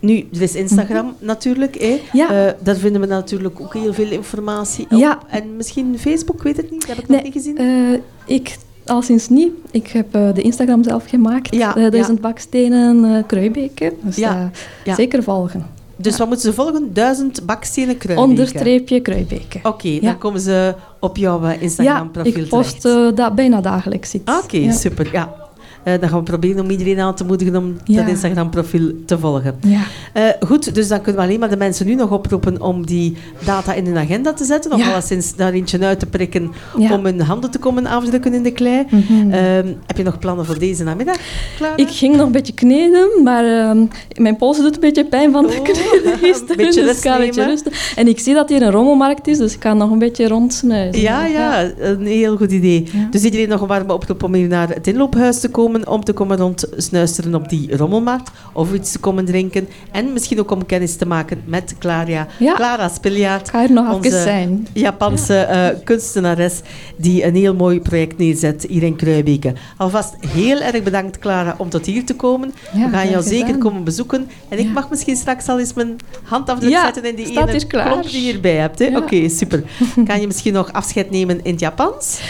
nu, er is Instagram natuurlijk. Hè. Mhm. Ja. Eh, daar vinden we natuurlijk ook heel veel informatie op. Ja. En misschien Facebook, weet het niet. Dat heb ik nog niet gezien. eh, ik al sinds niet. Ik heb de Instagram zelf gemaakt. Ja, duizend ja. bakstenen, eh Kruibeke. Dus Ja, ja. zeker volgen. Dus wat moeten ze volgen? Duizend bakstenen kruidbeken. Onderstreepje Kruibeke. Oké, Ja. dan komen ze op jouw eh, Ja, Instagram-profiel ik post eh, dat bijna dagelijks iets. Oké, Ja. super. Ja. Eh, dan gaan we proberen om iedereen aan te moedigen om dat Instagram-profiel te volgen. Ja. Eh, goed, dus dan kunnen we alleen maar de mensen nu nog oproepen om die data in hun agenda te zetten. Of alleszins daar eentje uit te prikken om hun handen te komen afdrukken in de klei. Mhm. Ehm, heb je nog plannen voor deze namiddag? Clara? Ik ging nog een beetje kneden, maar ehm, mijn pols doet een beetje pijn van de Oh, kneden gisteren. beetje dus rust ik ga een beetje rusten. En ik zie dat hier een rommelmarkt is, dus ik ga nog een beetje rondsnuizen. Ja, ja, een heel goed idee. Ja. Dus iedereen nog een warme oproep om hier naar het inloophuis te komen, om te komen rondsnuisteren op die rommelmarkt, of iets te komen drinken. En misschien ook om kennis te maken met Clara, Ja. Clara Spiljaard. Ga er nog Onze zijn. Japanse eh, kunstenares die een heel mooi project neerzet hier in Kruibeke. Alvast heel erg bedankt, Clara, om tot hier te komen. Ja, We gaan jou zeker gedaan. komen bezoeken. En ik Ja. mag misschien straks al eens mijn handafdruk Ja, zetten in die ene klomp die je hierbij hebt. Ja. Oké, super. Kan je misschien nog afscheid nemen in het Japans?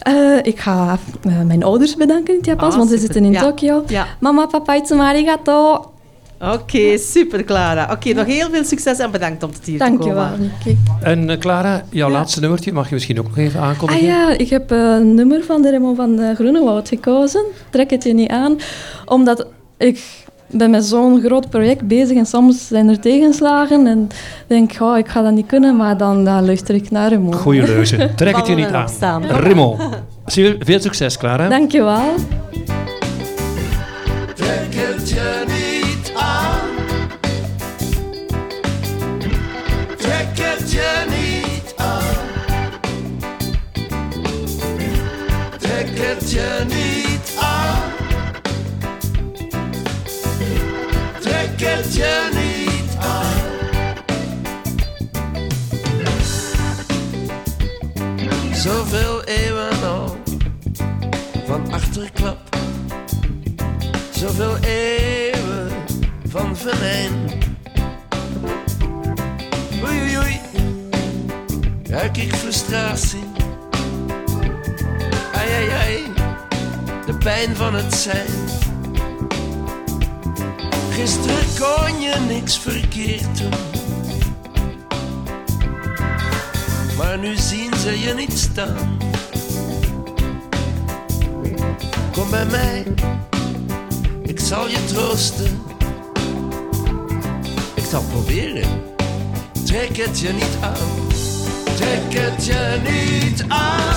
Eh, ik ga eh, mijn ouders bedanken in het Japans, Ah, want ze zitten in Ja. Tokio. Ja. Mama, papa, itsumo arigato. Oké, super, Clara. Oké, nog heel veel succes en bedankt om tot hier te Dankjewel, komen. Nicky. En eh, Clara, jouw Ja. laatste nummertje mag je misschien ook nog even Ah aankondigen. ja, ik heb eh, een nummer van de Raymond van uh, Groenewoud gekozen. Trek het je niet aan, omdat ik ben met zo'n groot project bezig en soms zijn er tegenslagen en denk ik, oh, ik ga dat niet kunnen, maar dan, dan luister ik naar Raymond. Goeie leuze. Trek het je niet aan. Rimmel. Veel, succes, Clara. Dankjewel. Trek Zoveel eeuwen al van achterklap, zoveel eeuwen van venijn. Oei oei oei, ruik ik frustratie. Ai ai ai, de pijn van het zijn. Gisteren kon je niks verkeerd doen. Maar nu zien ze je niet staan. Kom bij mij, ik zal je troosten. Ik zal proberen, trek het je niet aan. Trek het je niet aan.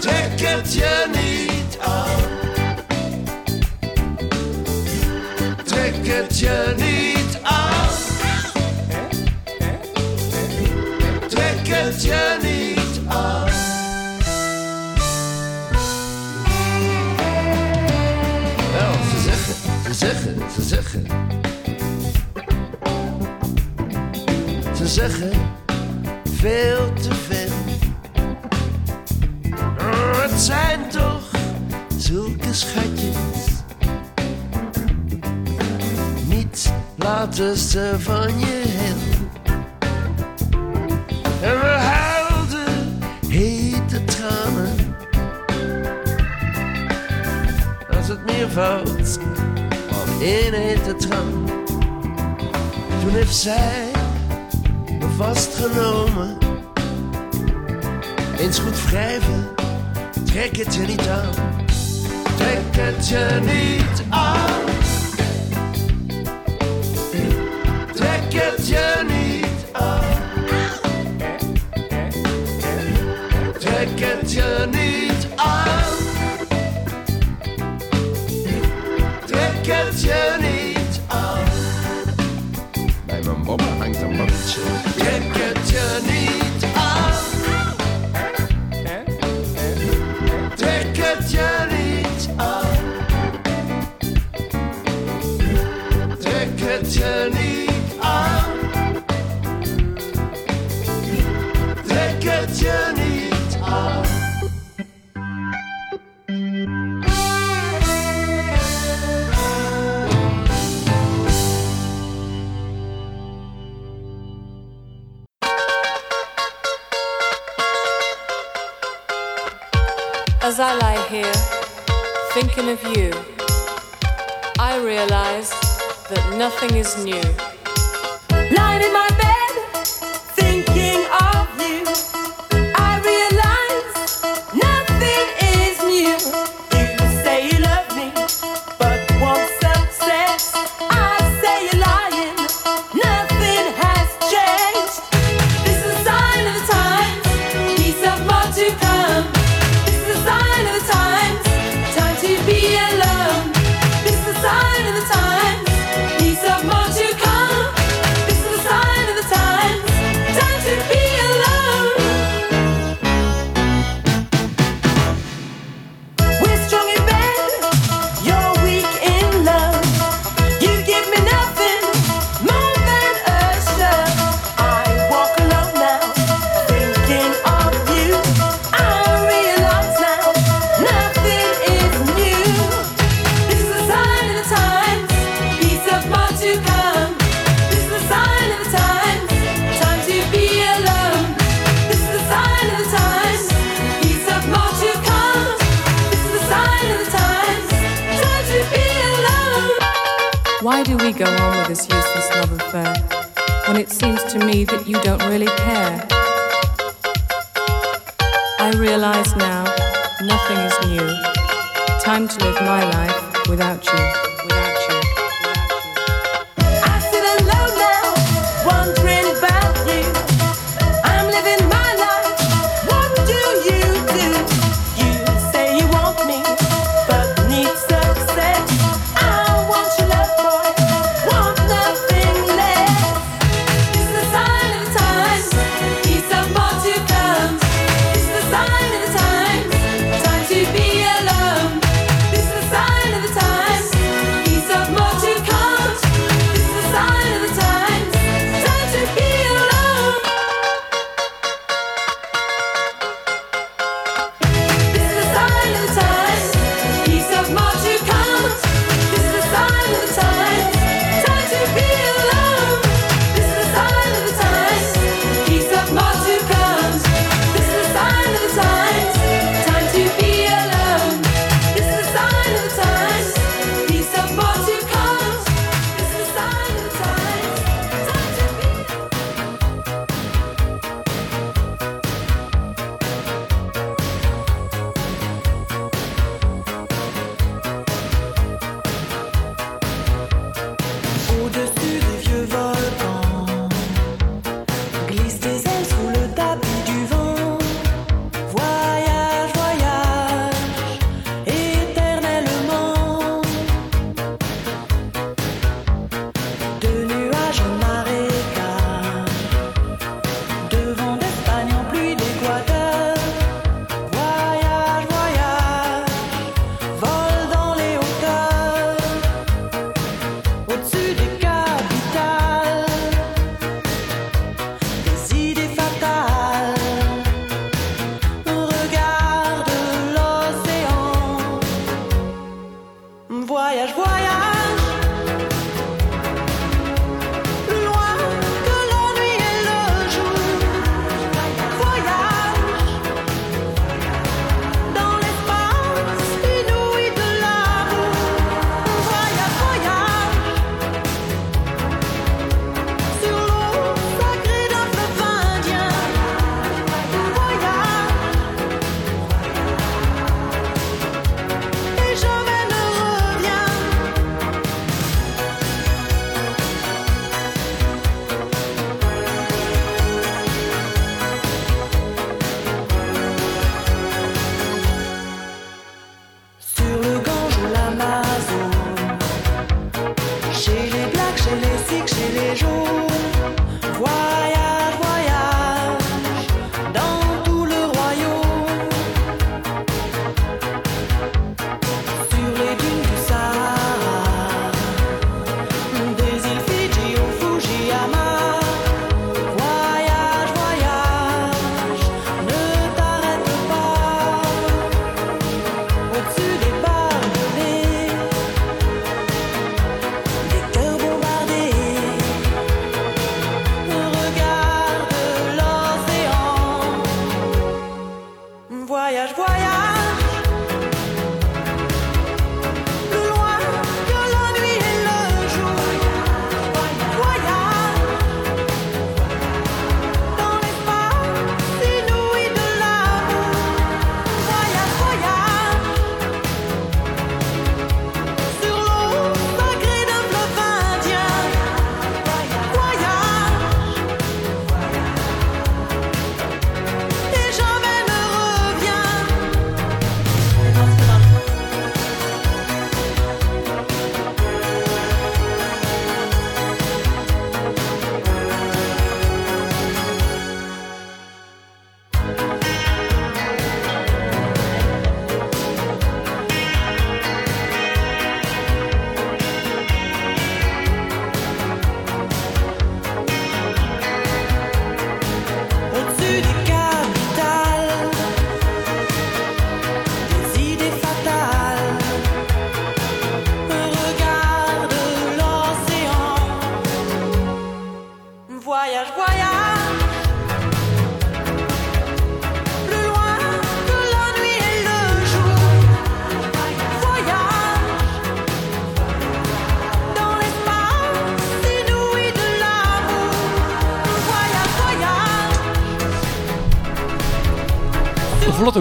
Trek het je niet trek je niet aan. Trek het je niet aan. Wel, ze zeggen, ze zeggen, ze zeggen. Ze zeggen veel te veel. Het zijn toch zulke schijt van je hen. En we huilden hete tranen. Als het meer valt of in hete tram. Toen heeft zij me vastgenomen. Eens goed wrijven, trek het je niet aan. Trek het je niet aan. het je niet af. Trek het je niet aan. Trek het je niet aan. Bij mijn mama hangt een mannetje. Trek het je niet new.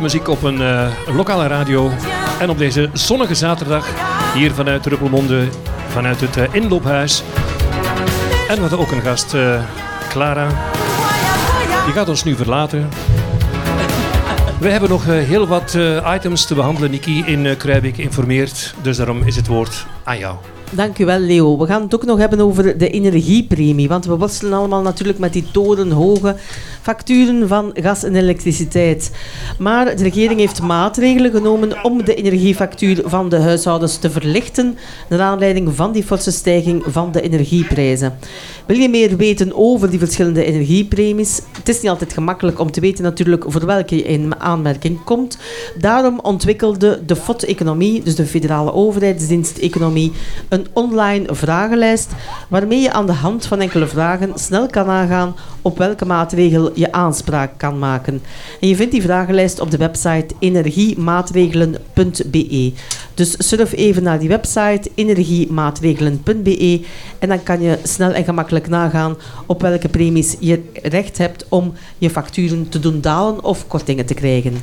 Muziek op een eh, lokale radio. En op deze zonnige zaterdag hier vanuit Ruppelmonde, vanuit het eh, inloophuis. En we hadden ook een gast, eh, Clara. Die gaat ons nu verlaten. We hebben nog heel wat items te behandelen, Niki, in uh, Kruijbeek informeert. Dus daarom is het woord aan jou. Dank u wel, Leo. We gaan het ook nog hebben over de energiepremie. Want we worstelen allemaal natuurlijk met die torenhoge facturen van gas en elektriciteit. Maar de regering heeft maatregelen genomen om de energiefactuur van de huishoudens te verlichten naar aanleiding van die forse stijging van de energieprijzen. Wil je meer weten over die verschillende energiepremies? Het is niet altijd gemakkelijk om te weten natuurlijk voor welke je in aanmerking komt. Daarom ontwikkelde de FOT-economie, dus de Federale Overheidsdienst Economie, een online vragenlijst waarmee je aan de hand van enkele vragen snel kan aangaan op welke maatregel je aanspraak kan maken. En je vindt die vragenlijst op de website energiemaatregelen.be. Dus surf even naar die website energiemaatregelen.be en dan kan je snel en gemakkelijk nagaan op welke premies je recht hebt om je facturen te doen dalen of kortingen te krijgen.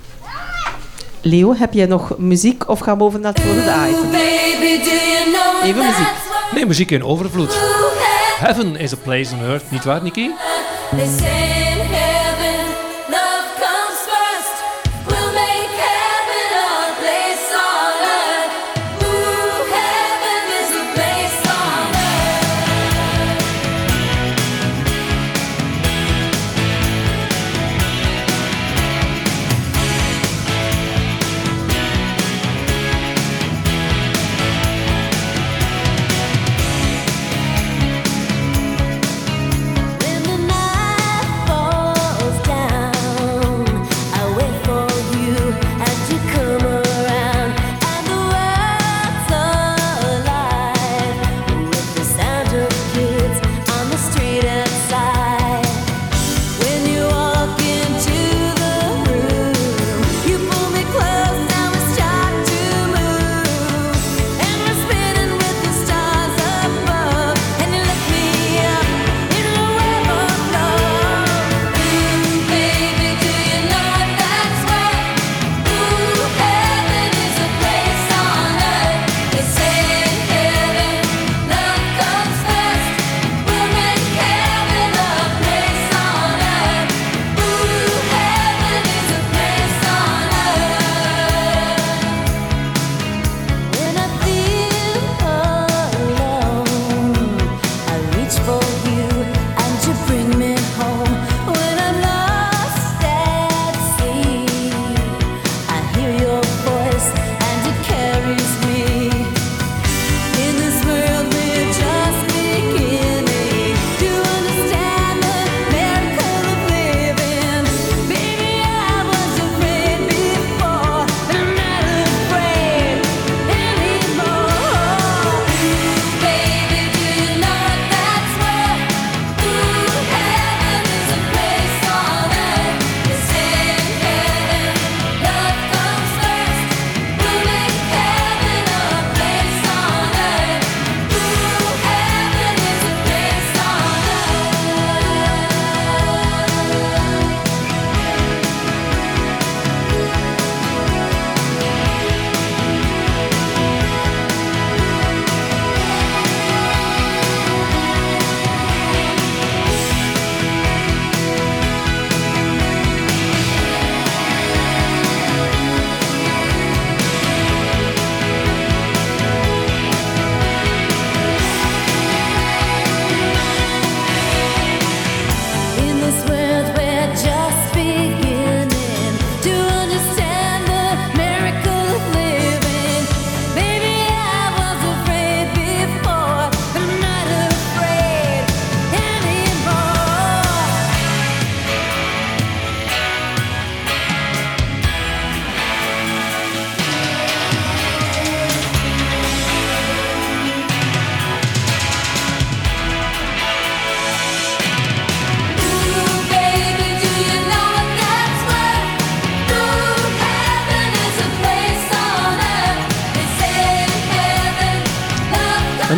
Leo, heb jij nog muziek of gaan we over naar het volgende item? Even muziek. Nee, muziek in overvloed. Heaven is a place on earth, niet waar,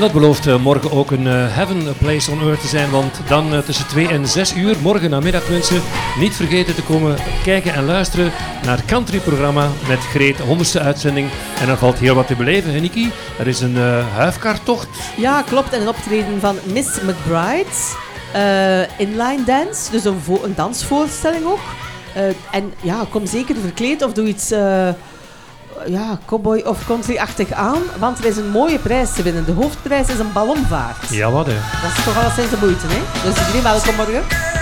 dat belooft eh, morgen ook een eh, heaven place on earth te zijn, want dan eh, tussen 2 en 6 uur, morgen namiddag mensen, niet vergeten te komen kijken en luisteren naar het country-programma met Greet, 100ste uitzending. En er valt heel wat te beleven, hè Niki? Er is een eh huifkaarttocht. Ja, klopt. En een optreden van Miss McBride. inline dance, dus een, een dansvoorstelling ook. En ja, kom zeker verkleed of doe iets ja, cowboy of country-achtig aan, want er is een mooie prijs te winnen. De hoofdprijs is een ballonvaart. Ja, wat hè? Dat is toch alleszins de moeite, hè? Dus iedereen welkom morgen.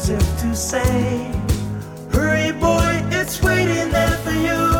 As if to say, Hurry, boy, it's waiting there for you.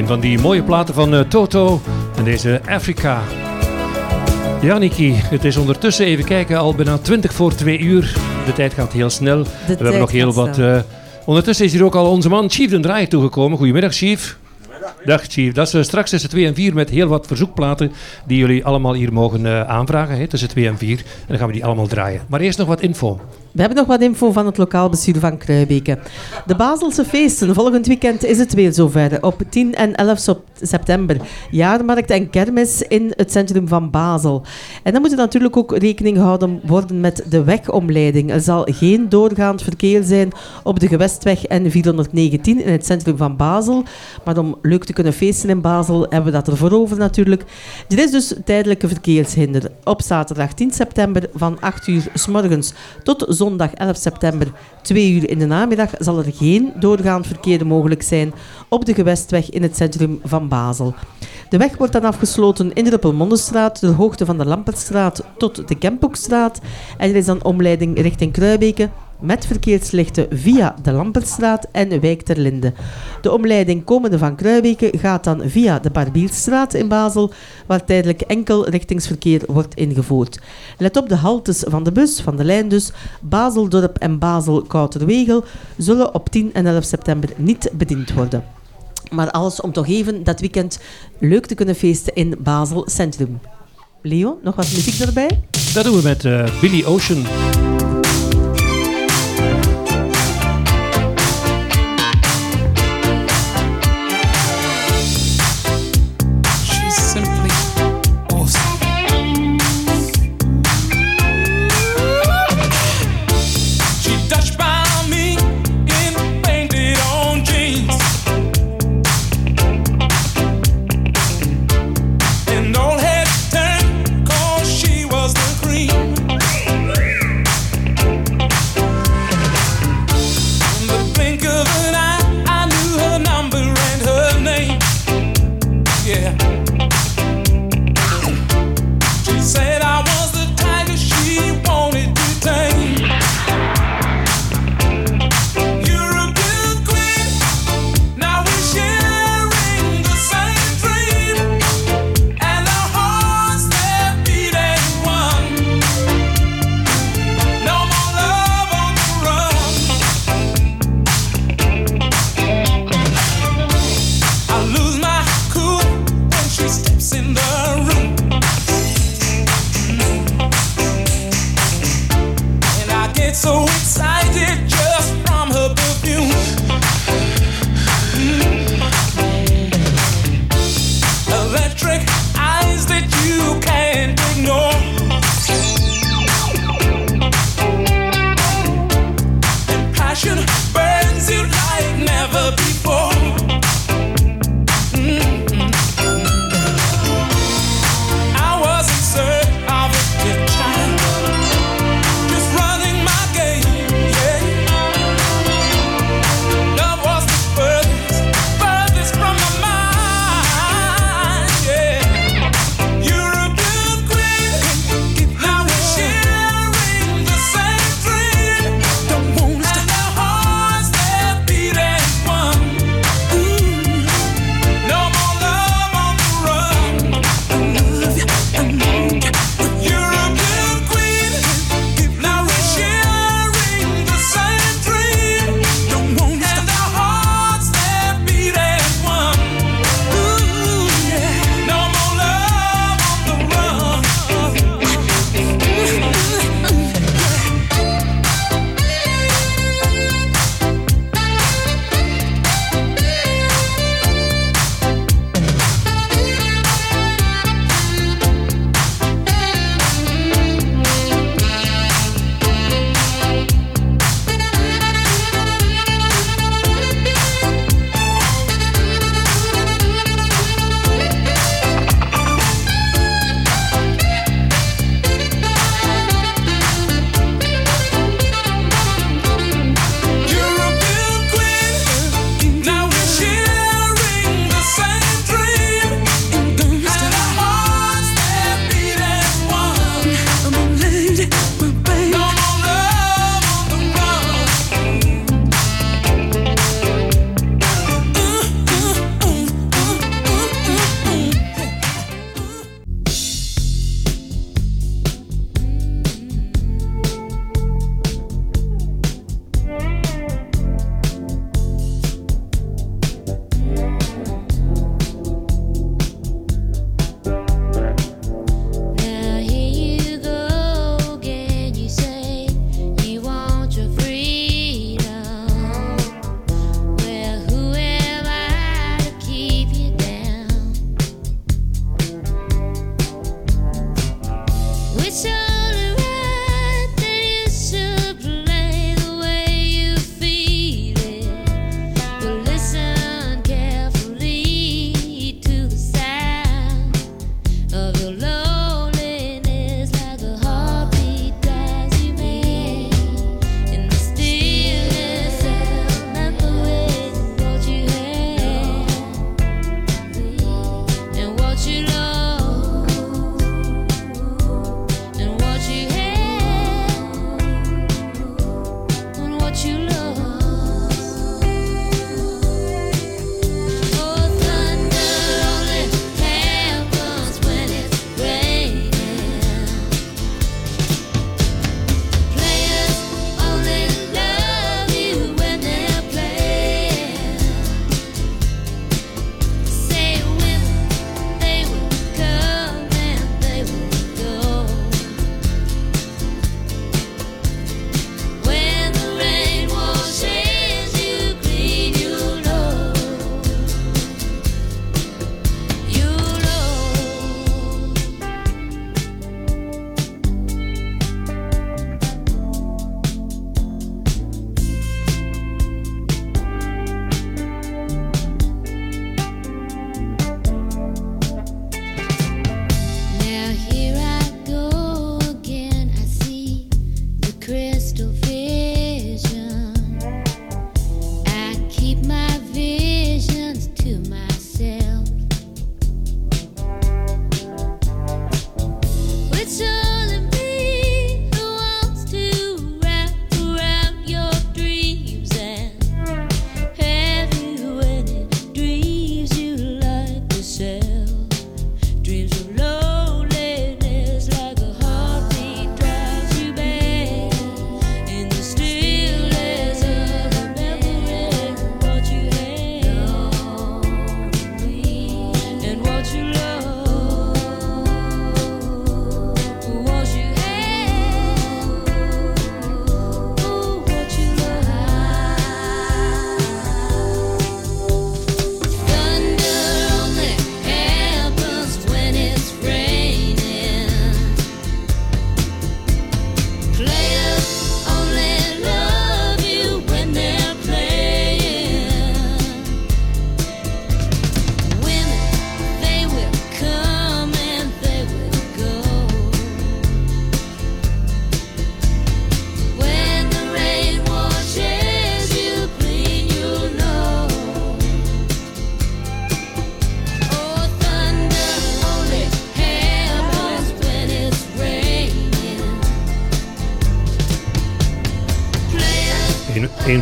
Een van die mooie platen van eh, Toto en deze Afrika. Ja, Niki, het is ondertussen even kijken, al bijna 20 voor 2 uur. De tijd gaat heel snel. We hebben nog heel wat. eh, ondertussen is hier ook al onze man Chief den Draaier toegekomen. Goedemiddag, Chief. Dag Chief. Dat is eh, straks tussen 2 en 4 met heel wat verzoekplaten die jullie allemaal hier mogen eh, aanvragen. Hè, tussen 2 en 4. En dan gaan we die allemaal draaien. Maar eerst nog wat info. We hebben nog wat info van het lokaal bestuur van Kruibeke. De Baselse feesten. Volgend weekend is het weer zover. Op 10 en 11 sep- september. Jaarmarkt en kermis in het centrum van Basel. En dan moet er natuurlijk ook rekening gehouden worden met de wegomleiding. Er zal geen doorgaand verkeer zijn op de Gewestweg en 419 in het centrum van Basel. Maar om leuk te kunnen feesten in Basel hebben we dat ervoor over natuurlijk. Er is dus tijdelijke verkeershinder. Op zaterdag 10 september van 8 uur s morgens tot zondag 11 september 2 uur in de namiddag zal er geen doorgaand verkeer mogelijk zijn op de Gewestweg in het centrum van Basel. De weg wordt dan afgesloten in de Ruppelmondestraat, de hoogte van de Lampertstraat tot de Kempoekstraat. En er is dan omleiding richting Kruibeke met verkeerslichten via de Lampertstraat en Wijk ter Linde. De omleiding komende van Kruibeke gaat dan via de Barbierstraat in Basel, waar tijdelijk enkel richtingsverkeer wordt ingevoerd. Let op de haltes van de bus, van de lijn dus, Baseldorp en Basel-Kouterwegel zullen op 10 en 11 september niet bediend worden. Maar alles om toch even dat weekend leuk te kunnen feesten in Basel Centrum. Leo, nog wat muziek erbij? Dat doen we met eh, Billy Ocean.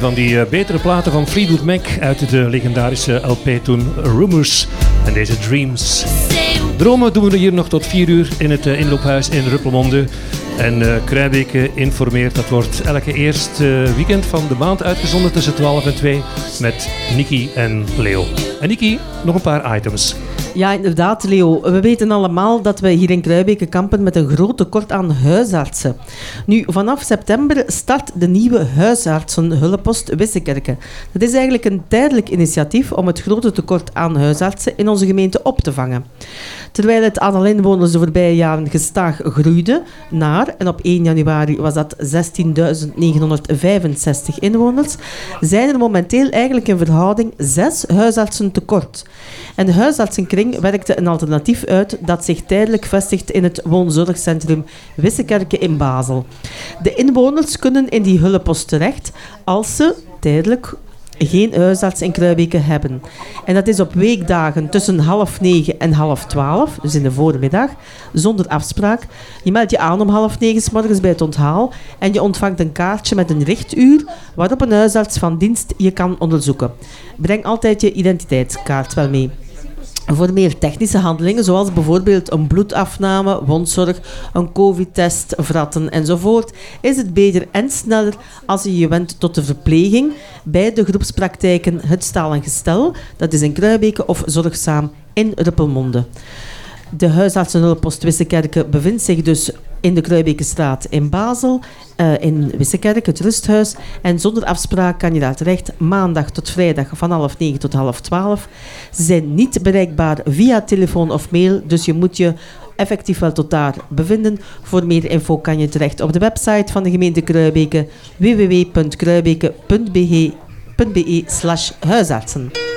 Van die eh, betere platen van Fleetwood Mac uit de legendarische LP toen Rumors en deze Dreams. Dromen doen we hier nog tot 4 uur in het eh, inloophuis in Ruppelmonde. En Kruijbeke informeert, dat wordt elke eerste weekend van de maand uitgezonden tussen 12 en 2 met Niki en Leo. En Niki, nog een paar items. Ja, inderdaad, Leo. We weten allemaal dat we hier in Kruibeke kampen met een groot tekort aan huisartsen. Nu, vanaf september start de nieuwe huisartsenhulppost Wissekerke. Dat is eigenlijk een tijdelijk initiatief om het grote tekort aan huisartsen in onze gemeente op te vangen. Terwijl het aantal inwoners de voorbije jaren gestaag groeide naar, en op 1 januari was dat 16.965 inwoners, zijn er momenteel eigenlijk in verhouding zes huisartsen tekort. En de huisartsenkring werkte een alternatief uit dat zich tijdelijk vestigt in het woonzorgcentrum Wissekerke in Basel. De inwoners kunnen in die hulppost terecht als ze tijdelijk geen huisarts in Kruibeke hebben. En dat is op weekdagen tussen half negen en half twaalf, dus in de voormiddag, zonder afspraak. Je meldt je aan om half negen 's morgens bij het onthaal en je ontvangt een kaartje met een richtuur waarop een huisarts van dienst je kan onderzoeken. Breng altijd je identiteitskaart wel mee. Voor meer technische handelingen, zoals bijvoorbeeld een bloedafname, wondzorg, een covid-test, vratten enzovoort, is het beter en sneller als je je wendt tot de verpleging bij de groepspraktijken Het Staal en Gestel, dat is in Kruibeke, of Zorgzaam in Ruppelmonde. De huisartsenhulppost Wissekerke bevindt zich dus in de Kruibekenstraat in Basel, eh, in Wissekerk, het rusthuis. En zonder afspraak kan je daar terecht maandag tot vrijdag van half negen tot half twaalf. Ze zijn niet bereikbaar via telefoon of mail, dus je moet je effectief wel tot daar bevinden. Voor meer info kan je terecht op de website van de gemeente Kruibeke www.kruibeke.be slash huisartsen.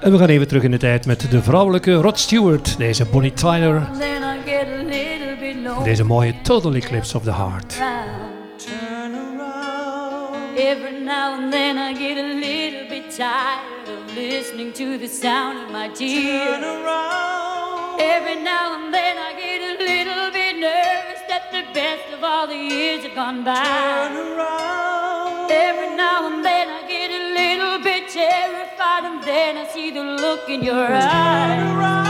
En we gaan even terug in de tijd met de vrouwelijke Rod Stewart, deze Bonnie Tyler, Then I get a little bit low. deze mooie Total Eclipse of the Heart. Every now and then I get a little bit tired of listening to the sound of my tears. Every now and then I get a little bit nervous that the best of all the years have gone by. Every now and then I get a little bit terrified and then I see the look in your eyes.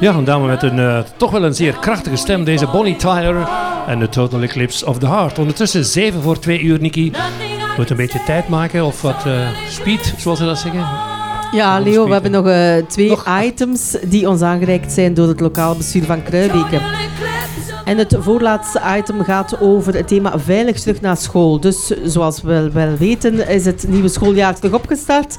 Ja, een dame met een eh, toch wel een zeer krachtige stem, deze Bonnie Tyler en de Total Eclipse of the Heart. Ondertussen 7 voor 2 uur, Nikki. Moet een beetje tijd maken of wat eh, speed, zoals ze dat zeggen. Ja, Leo, we hebben nog eh, twee items die ons aangereikt zijn door het lokaal bestuur van Kruibeke. En het voorlaatste item gaat over het thema veilig terug naar school. Dus zoals we wel weten is het nieuwe schooljaar terug opgestart.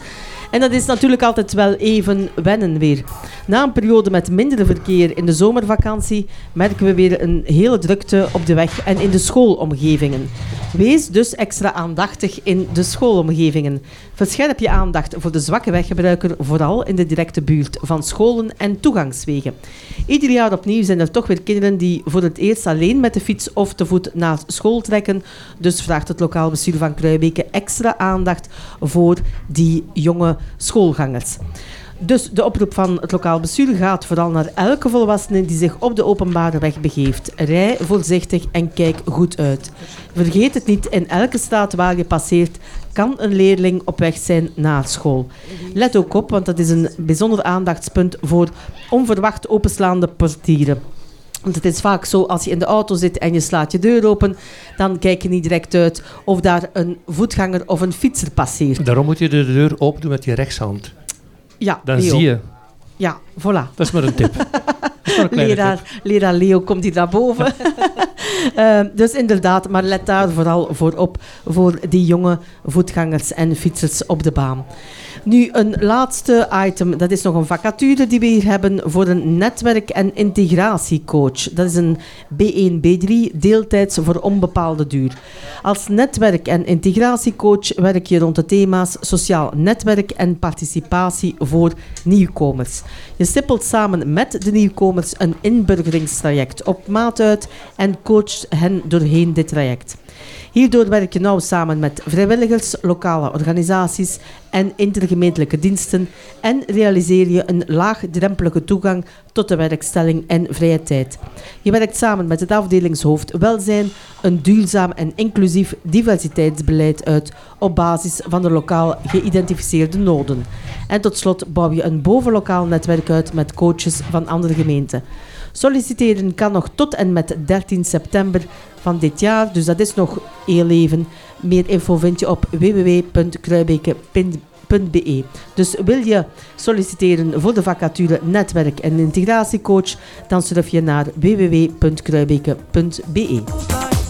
En dat is natuurlijk altijd wel even wennen weer. Na een periode met minder verkeer in de zomervakantie merken we weer een hele drukte op de weg en in de schoolomgevingen. Wees dus extra aandachtig in de schoolomgevingen. Verscherp je aandacht voor de zwakke weggebruiker, vooral in de directe buurt van scholen en toegangswegen. Ieder jaar opnieuw zijn er toch weer kinderen die voor het eerst alleen met de fiets of te voet naar school trekken. Dus vraagt het lokaal bestuur van Kruibeke extra aandacht voor die jonge schoolgangers. Dus de oproep van het lokaal bestuur gaat vooral naar elke volwassene die zich op de openbare weg begeeft. Rij voorzichtig en kijk goed uit. Vergeet het niet, in elke straat waar je passeert kan een leerling op weg zijn naar school. Let ook op, want dat is een bijzonder aandachtspunt voor onverwacht openslaande portieren. Want het is vaak zo, als je in de auto zit en je slaat je deur open, dan kijk je niet direct uit of daar een voetganger of een fietser passeert. Daarom moet je de deur open doen met je rechtshand. Ja, Dan Leo. zie je. Ja, voilà. Dat is maar een tip. Maar een kleine tip. Leraar, leraar Leo komt hier naar boven. Eh, dus inderdaad, maar let daar vooral voor op, voor die jonge voetgangers en fietsers op de baan. Nu, een laatste item, dat is nog een vacature die we hier hebben voor een netwerk- en integratiecoach. Dat is een B1, B3, deeltijds voor onbepaalde duur. Als netwerk- en integratiecoach werk je rond de thema's sociaal netwerk en participatie voor nieuwkomers. Je stippelt samen met de nieuwkomers een inburgeringstraject op maat uit en coacht hen doorheen dit traject. Hierdoor werk je nauw samen met vrijwilligers, lokale organisaties en intergemeentelijke diensten en realiseer je een laagdrempelige toegang tot de werkstelling en vrije tijd. Je werkt samen met het afdelingshoofd Welzijn een duurzaam en inclusief diversiteitsbeleid uit op basis van de lokaal geïdentificeerde noden. En tot slot bouw je een bovenlokaal netwerk uit met coaches van andere gemeenten. Solliciteren kan nog tot en met 13 september van dit jaar, dus dat is nog heel even. Meer info vind je op www.kruibeke.be. Dus wil je solliciteren voor de vacature netwerk- en integratiecoach, dan surf je naar www.kruibeke.be.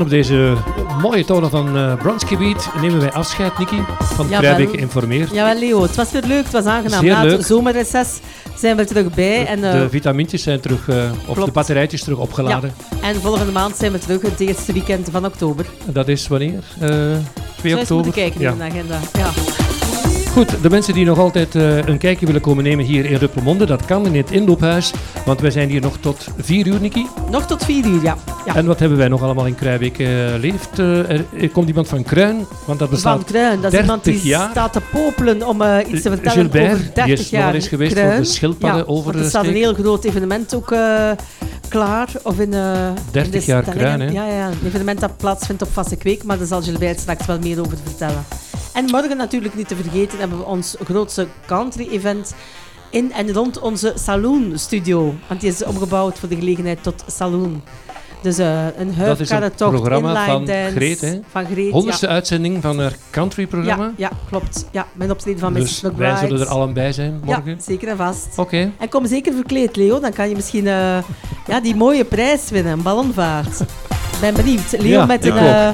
En op deze mooie tonen van eh Bronski Beat nemen wij afscheid, Niki, van. Kruijbeek Informeert. Jawel, Leo. Het was weer leuk, het was aangenaam. Zeer Na het leuk. zomerreces zijn we er terug bij. En, eh, De vitamintjes zijn terug, eh, of de batterijtjes terug opgeladen. ja. en volgende maand zijn we terug, het eerste weekend van oktober. Dat is wanneer? Eh 2 Zou eens oktober? kijken ja. in de agenda. Ja. Goed, de mensen die nog altijd een kijkje willen komen nemen hier in Ruppelmonde, dat kan in het inloophuis, want wij zijn hier nog tot 4 uur, Niki. Nog tot vier uur, ja. Ja. En wat hebben wij nog allemaal in Kruijbeek? Eh, leeft, eh, er, er komt iemand van Kruin, want dat bestaat Van Kruin, dat is 30 iemand die jaar. staat te popelen om eh, iets te vertellen Gilbert, over 30 die is jaar eens geweest voor de schildpadden ja, over Er staat een heel groot evenement ook klaar. Of in, eh, in 30 de jaar. Kruin, hè? Ja, ja, een evenement dat plaatsvindt op Vaste Kweek, maar daar zal Gilbert straks wel meer over vertellen. En morgen natuurlijk niet te vergeten hebben we ons grootste country-event in en rond onze saloon-studio. Want die is omgebouwd voor de gelegenheid tot saloon. Dus eh, een huifkarretocht, programma inline van dance. Greet, hè? Van Greet, Honderdste ja. uitzending van haar country-programma. Ja, ja, klopt. Ja, mijn optreden van. Dus wij zullen er allen bij zijn morgen. Ja, zeker en vast. Oké. En kom zeker verkleed, Leo. Dan kan je misschien eh, ja, die mooie prijs winnen, een ballonvaart. ben benieuwd. Leo Ja, met een, eh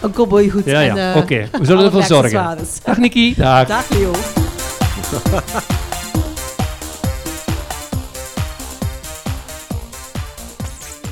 een cowboyhoed. Ja, ja. Oké, we zullen ervoor zorgen. Dag, Niki. Dag. Dag, Leo.